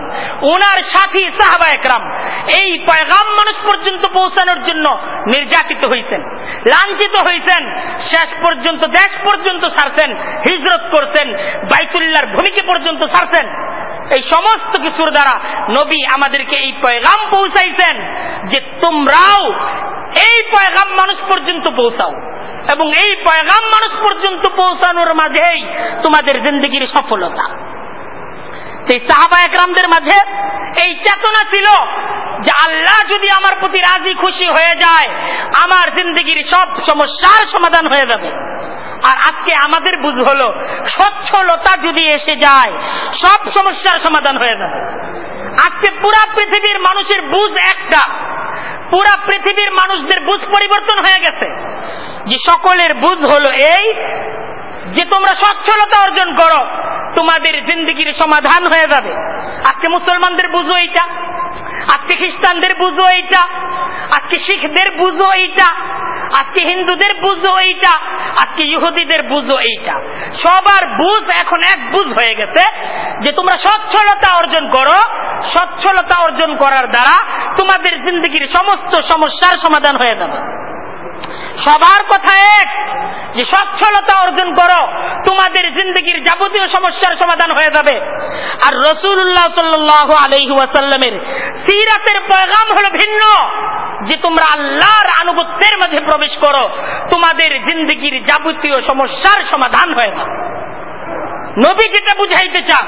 ওনার সাথী সাহাবা একরাম এই পয়গাম মানুষ পর্যন্ত পৌঁছানোর জন্য নির্যাতিত হয়েছেন লাঞ্ছিত হয়েছেন শেষ পর্যন্ত, দেশ পর্যন্ত ছাড়ছেন হিজরত করছেন, বাইতুল্লাহর ভূমিকে পর্যন্ত ছাড়ছেন এই সমস্ত কিছুর দ্বারা নবী আমাদেরকে এই পয়গাম পৌঁছাইছেন যে তোমরাও এই পয়গাম মানুষ পর্যন্ত পৌঁছাও। এবং এই পয়গাম মানুষ পর্যন্ত পৌঁছানোর মাঝেই তোমাদের জিন্দগির সফলতা। সেই সাহাবা একরামদের মাঝে এই চেতনা ছিল যে আল্লাহ যদি আমার প্রতি রাজি খুশি হয়ে যায়, আমার জিন্দগির সব সমস্যার সমাধান হয়ে যাবে। আর আজকে আমাদের বুঝ হলো স্বচ্ছলতা যদি এসে যায়, সব সমস্যার সমাধান হয়ে যাবে। আজকে পুরা পৃথিবীর মানুষের বুঝ একটা। পুরা পৃথিবীর মানুষদের বুঝ পরিবর্তন হয়ে গেছে। যে সকলের বুঝ হলো এই, যে তোমরা সচ্ছলতা অর্জন করো, তোমাদের জিন্দগির সমাধান হয়ে যাবে। আজকে মুসলমানদের বুঝো এইটা। আজকে খ্রিস্টানদের বুঝো এইটা। আজকে শিখদের বুঝো এইটা। আজকে হিন্দুদের বুঝো এইটা। আজকে ইহুদিদের বুঝো এইটা। সবার বুঝ এখন এক বুঝ হয়ে গেছে যে তোমরা সচ্ছলতা অর্জন করো। সচ্ছলতা অর্জন করার দ্বারা তোমাদের জিন্দগির সমস্ত সমস্যার সমাধান হয়ে যাবে। সবার কথা এক। যে সচ্ছলতা অর্জন করো, তোমাদের জিন্দগির যাবতীয় সমস্যার সমাধান হয়ে যাবে। আর রসুল্লাহ সাল্লাহ আলহি ওয়াসাল্লামের সিরাতের পয়গাম হলো ভিন্ন, যে তোমরা আল্লাহর আনুগত্যের মাঝে প্রবেশ করো, তোমাদের জিন্দগির যাবতীয় সমস্যার সমাধান হয়ে যাবে। নবী যেটা বুঝাইতে চান,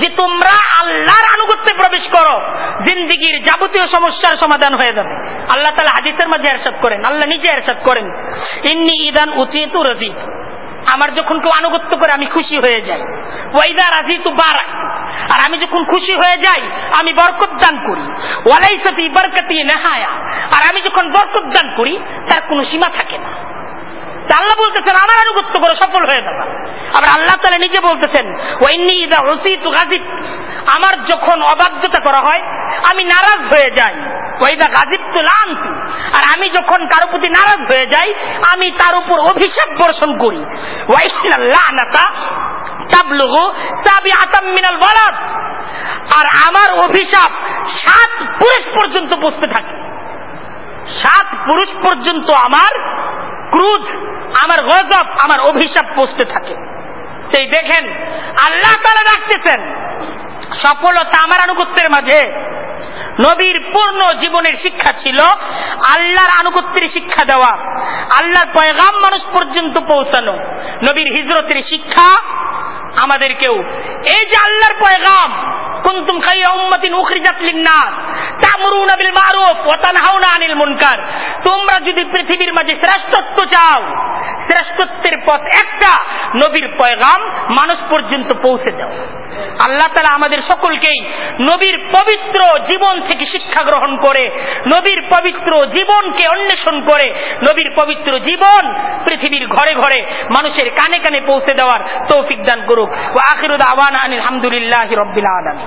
যে তোমরা আল্লাহর আনুগত্যে প্রবেশ করো, জিন্দিগির যাবতীয় সমস্যার সমাধান হয়ে যাবে। আল্লাহ তালা হাদিসের মাঝে এরশাদ করেন, আল্লাহ নিজে এরশাদ করেন। ইন্নি ইদান উচিত রাজিত আমার যখন কেউ আনুগত্য করে, আমি খুশি হয়ে যাই। ওয়াইদা রাজি তু বার আর আমি যখন খুশি হয়ে যাই, আমি বরকত দান করি। ওয়ালাই সাথে বরকতি নেহায়া। আর আমি যখন বরকত দান করি, তার কোনো সীমা থাকে না। আল্লাহ বলতেছেন, আমার আনুগত্য করে, সফল হয়ে যাবা। আবার আল্লাহ তালা নিজে বলতেছেন আমার যখন অবাধ্যতা করা হয়, আমি নারাজ হয়ে যাই। ওয়াইদা গাজিব তো লানতু। আর আমি যখন কারও প্রতি নারাজ হয়ে যাই, আমি তার উপর অভিশাপ বর্ষণ করি। আর আমার অভিশাপ সাত পুরুষ পর্যন্ত বসতে থাকে। সাত পুরুষ পর্যন্ত আমার ক্রুধ আমার গজব, আমার অভিশাপ পৌঁছতে থাকে। সেই দেখেন, আল্লাহ তালা রাখতেছেন সফলতা আমার আনুগত্যের মাঝে। নবীর পূর্ণ জীবনের শিক্ষা ছিল আল্লাহর আনুগত্যের শিক্ষা দেওয়া, আল্লাহর পয়গাম মানুষ পর্যন্ত পৌঁছানো। নবীর হিজরতের শিক্ষা আমাদেরকেও। এই যে আল্লাহর পয়গাম, কুনতুম খাইরা উম্মাতিন উখরিজাত লিন-নাস, তা'মুরুনা বিল মারুফ ওয়া তানহাউনা আনিল মুনকার। তোমরা যদি পৃথিবীর মাঝে শ্রেষ্ঠত্ব চাও, শ্রেষ্ঠত্বের পথ একটা, নবীর পয়গাম মানুষ পর্যন্ত পৌঁছে দাও। আল্লাহ তালা আমাদের সকলকেই নবীর পবিত্র জীবন থেকে শিক্ষা গ্রহণ করে, নবীর পবিত্র জীবনকে অন্বেষণ করে, নবীর পবিত্র জীবন পৃথিবীর ঘরে ঘরে মানুষের কানে কানে পৌঁছে দেওয়ার তৌফিক দান করুক। ও আখিরুদ আওয়ান আলহামদুলিল্লাহ রব্বিল আলমী